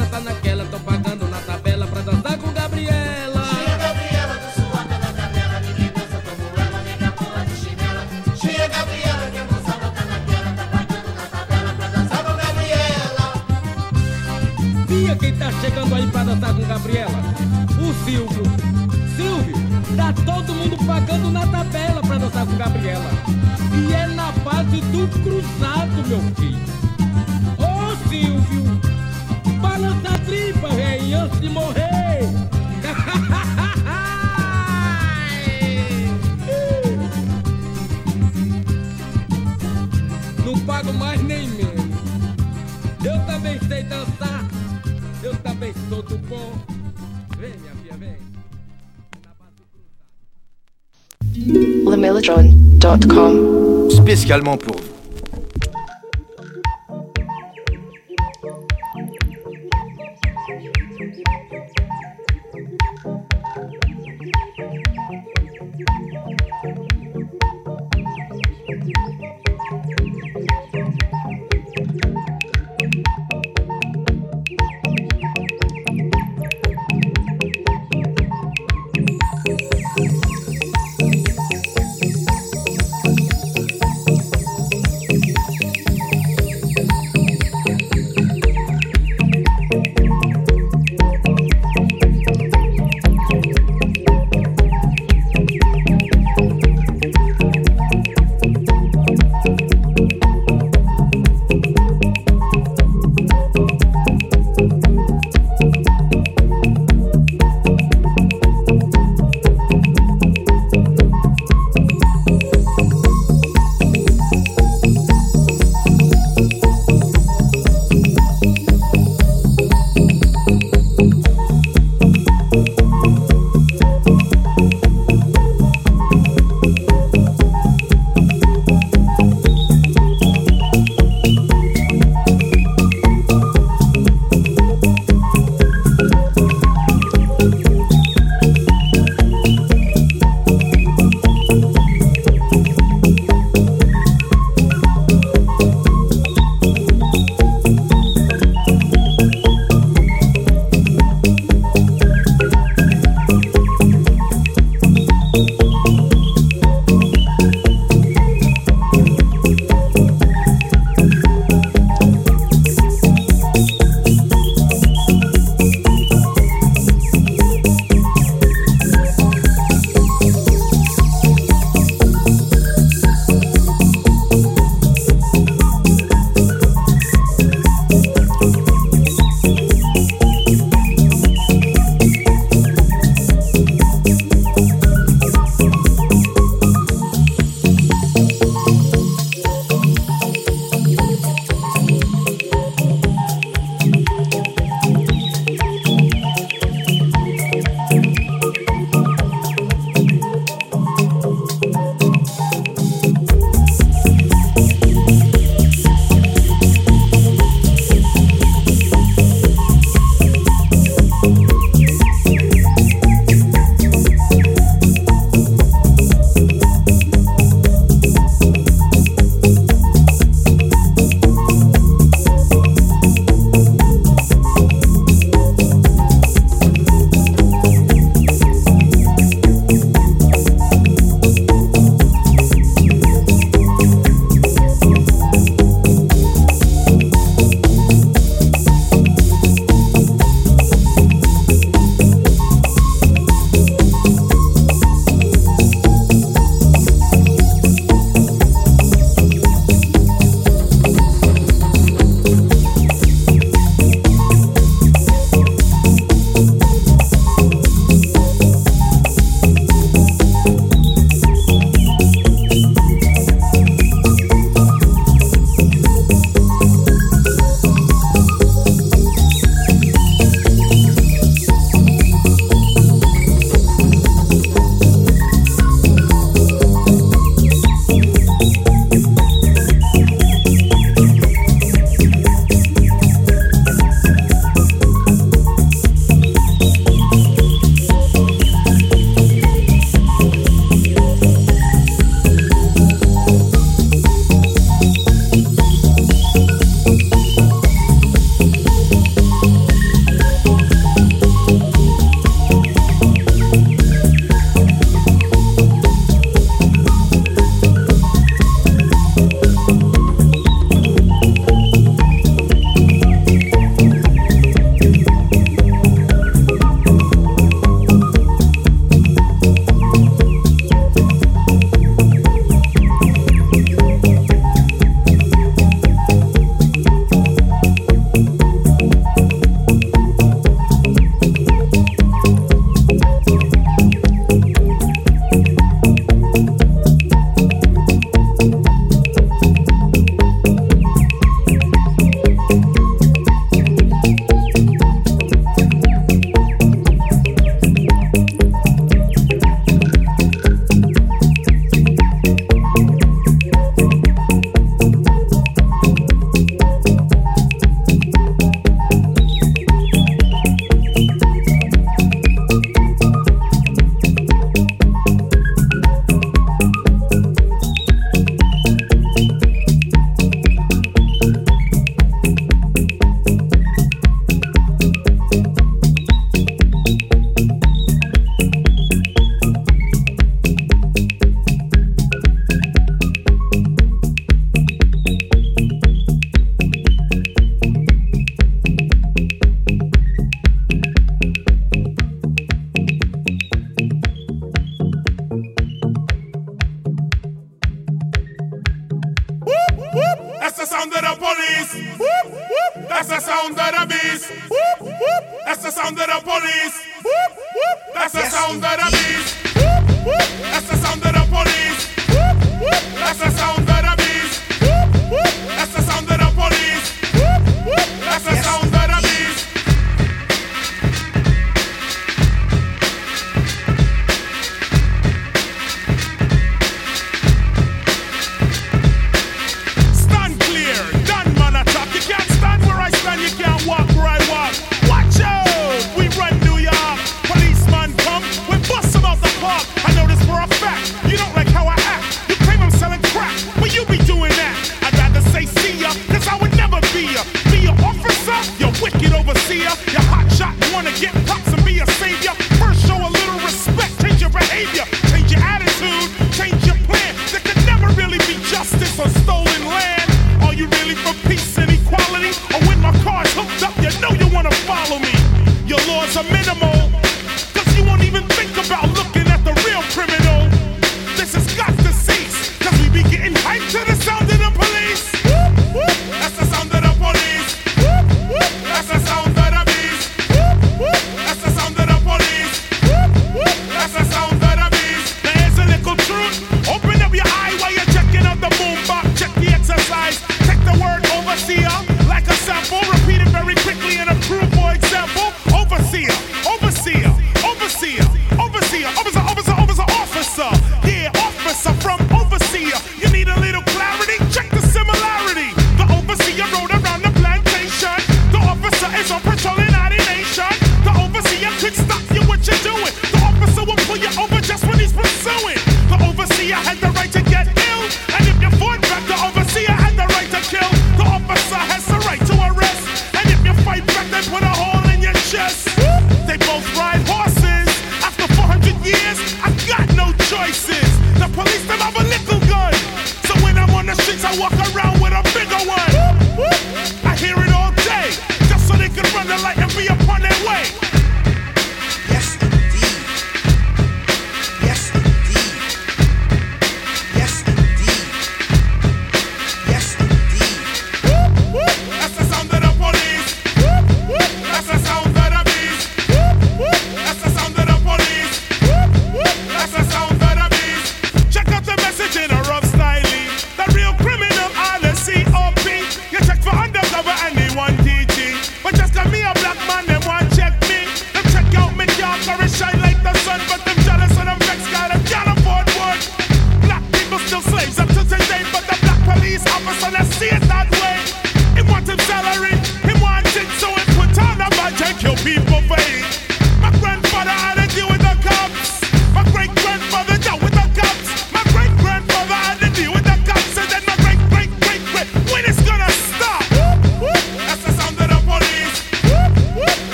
W: Lemilladron.com
X: Spécialement pour vous.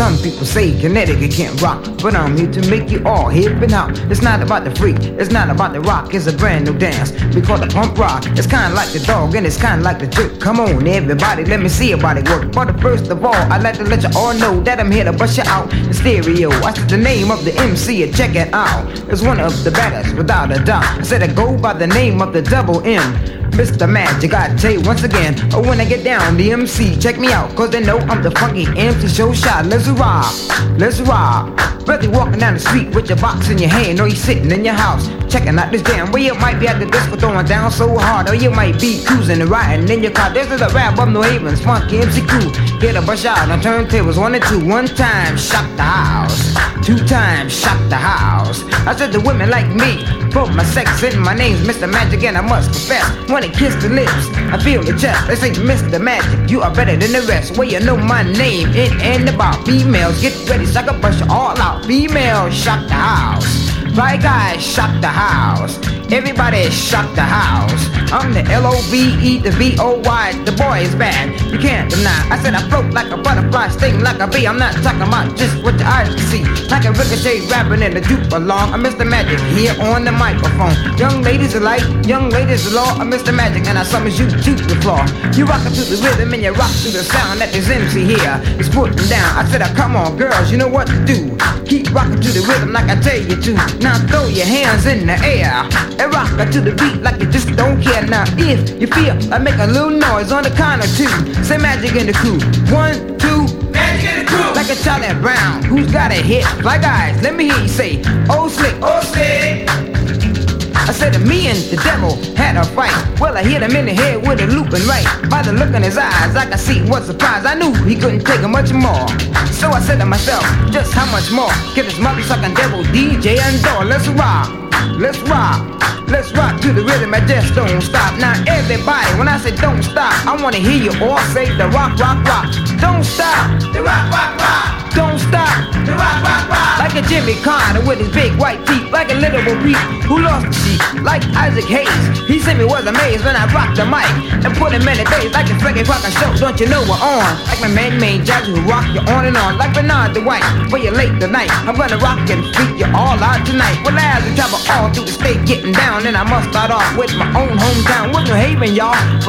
Y: Some people say Connecticut can't rock, but I'm here to make you all hip and hop. It's not about the freak, it's not about the rock, it's a brand new dance. We call it pump rock. It's kinda like the dog and it's kinda like the jerk. Come on, everybody, let me see about it work. But first of all, I'd like to let you all know that I'm here to bust you out in stereo. I said the name of the MC and check it out. It's one of the baddest, without a doubt. I said I go by the name of the double M. Mr. Magic, I you once again, oh, when I get down, the MC, check me out, cause they know I'm the funky MC show shot. Let's rock, let's rock. Whether you walking down the street with your box in your hand, or you sitting in your house, checking out this jam, well, you might be at the disco throwing down so hard, or you might be cruising and riding in your car. This is a rap of New Haven's funky MC crew. Get a brush out on turntables, one and two. One time, shock the house. Two times, shock the house. I said the women like me, put my sex and my name's Mr. Magic, and I must confess, when it kiss the lips, I feel the chest. They say, Mr. Magic, you are better than the rest. Well, you know my name, in and about females. Get ready, can brush all out. Females, shock the house. Right guys, shock the house. Everybody shock the house. I'm the L-O-V-E, the V-O-Y, the boy is bad. You can't deny. I said I float like a butterfly, sting like a bee. I'm not talking about just what your eyes can see. Like a ricochet rapping in the dupe along. I'm Mr. Magic here on the microphone. Young ladies are young ladies are law. I'm Mr. Magic and I summons you to the floor. You rock to the rhythm and you rock to the sound that this MC here is putting down. I said, oh, come on, girls, you know what to do. Keep rocking to the rhythm like I tell you to. Now throw your hands in the air rock to the beat like you just don't care. Now if you feel like make a little noise on the count of two, say magic in the crew. One, two, magic in the crew. Like a Charlie Brown, who's got a hit? Like guys, let me hear you say, oh slick, oh slick. I said to me and the devil had a fight. Well, I hit him in the head with a looping right. By the look in his eyes, I could see what surprise. I knew he couldn't take much more. So I said to myself, just how much more? Get this mother sucking devil DJ and door. Let's rock, let's rock. Let's rock to the rhythm I just don't stop. Now everybody, when I say don't stop, I wanna hear you all say the rock, rock, rock. Don't stop, the rock, rock, rock. Don't stop, the rock, rock, rock. Like a Jimmy Carter with his big white teeth, like a little Peep who lost the sheep, like Isaac Hayes. He said me was amazed when I rocked the mic and put him in the days like a Frankie Crocker show. Don't you know we're on? Like my man made jazz who rock you on and on, like Bernard White. For you late tonight, I'm gonna rock and freak you all out tonight. Well, as we travel all through the state, getting down, and I must start off with my own hometown, with New Haven, y'all. For the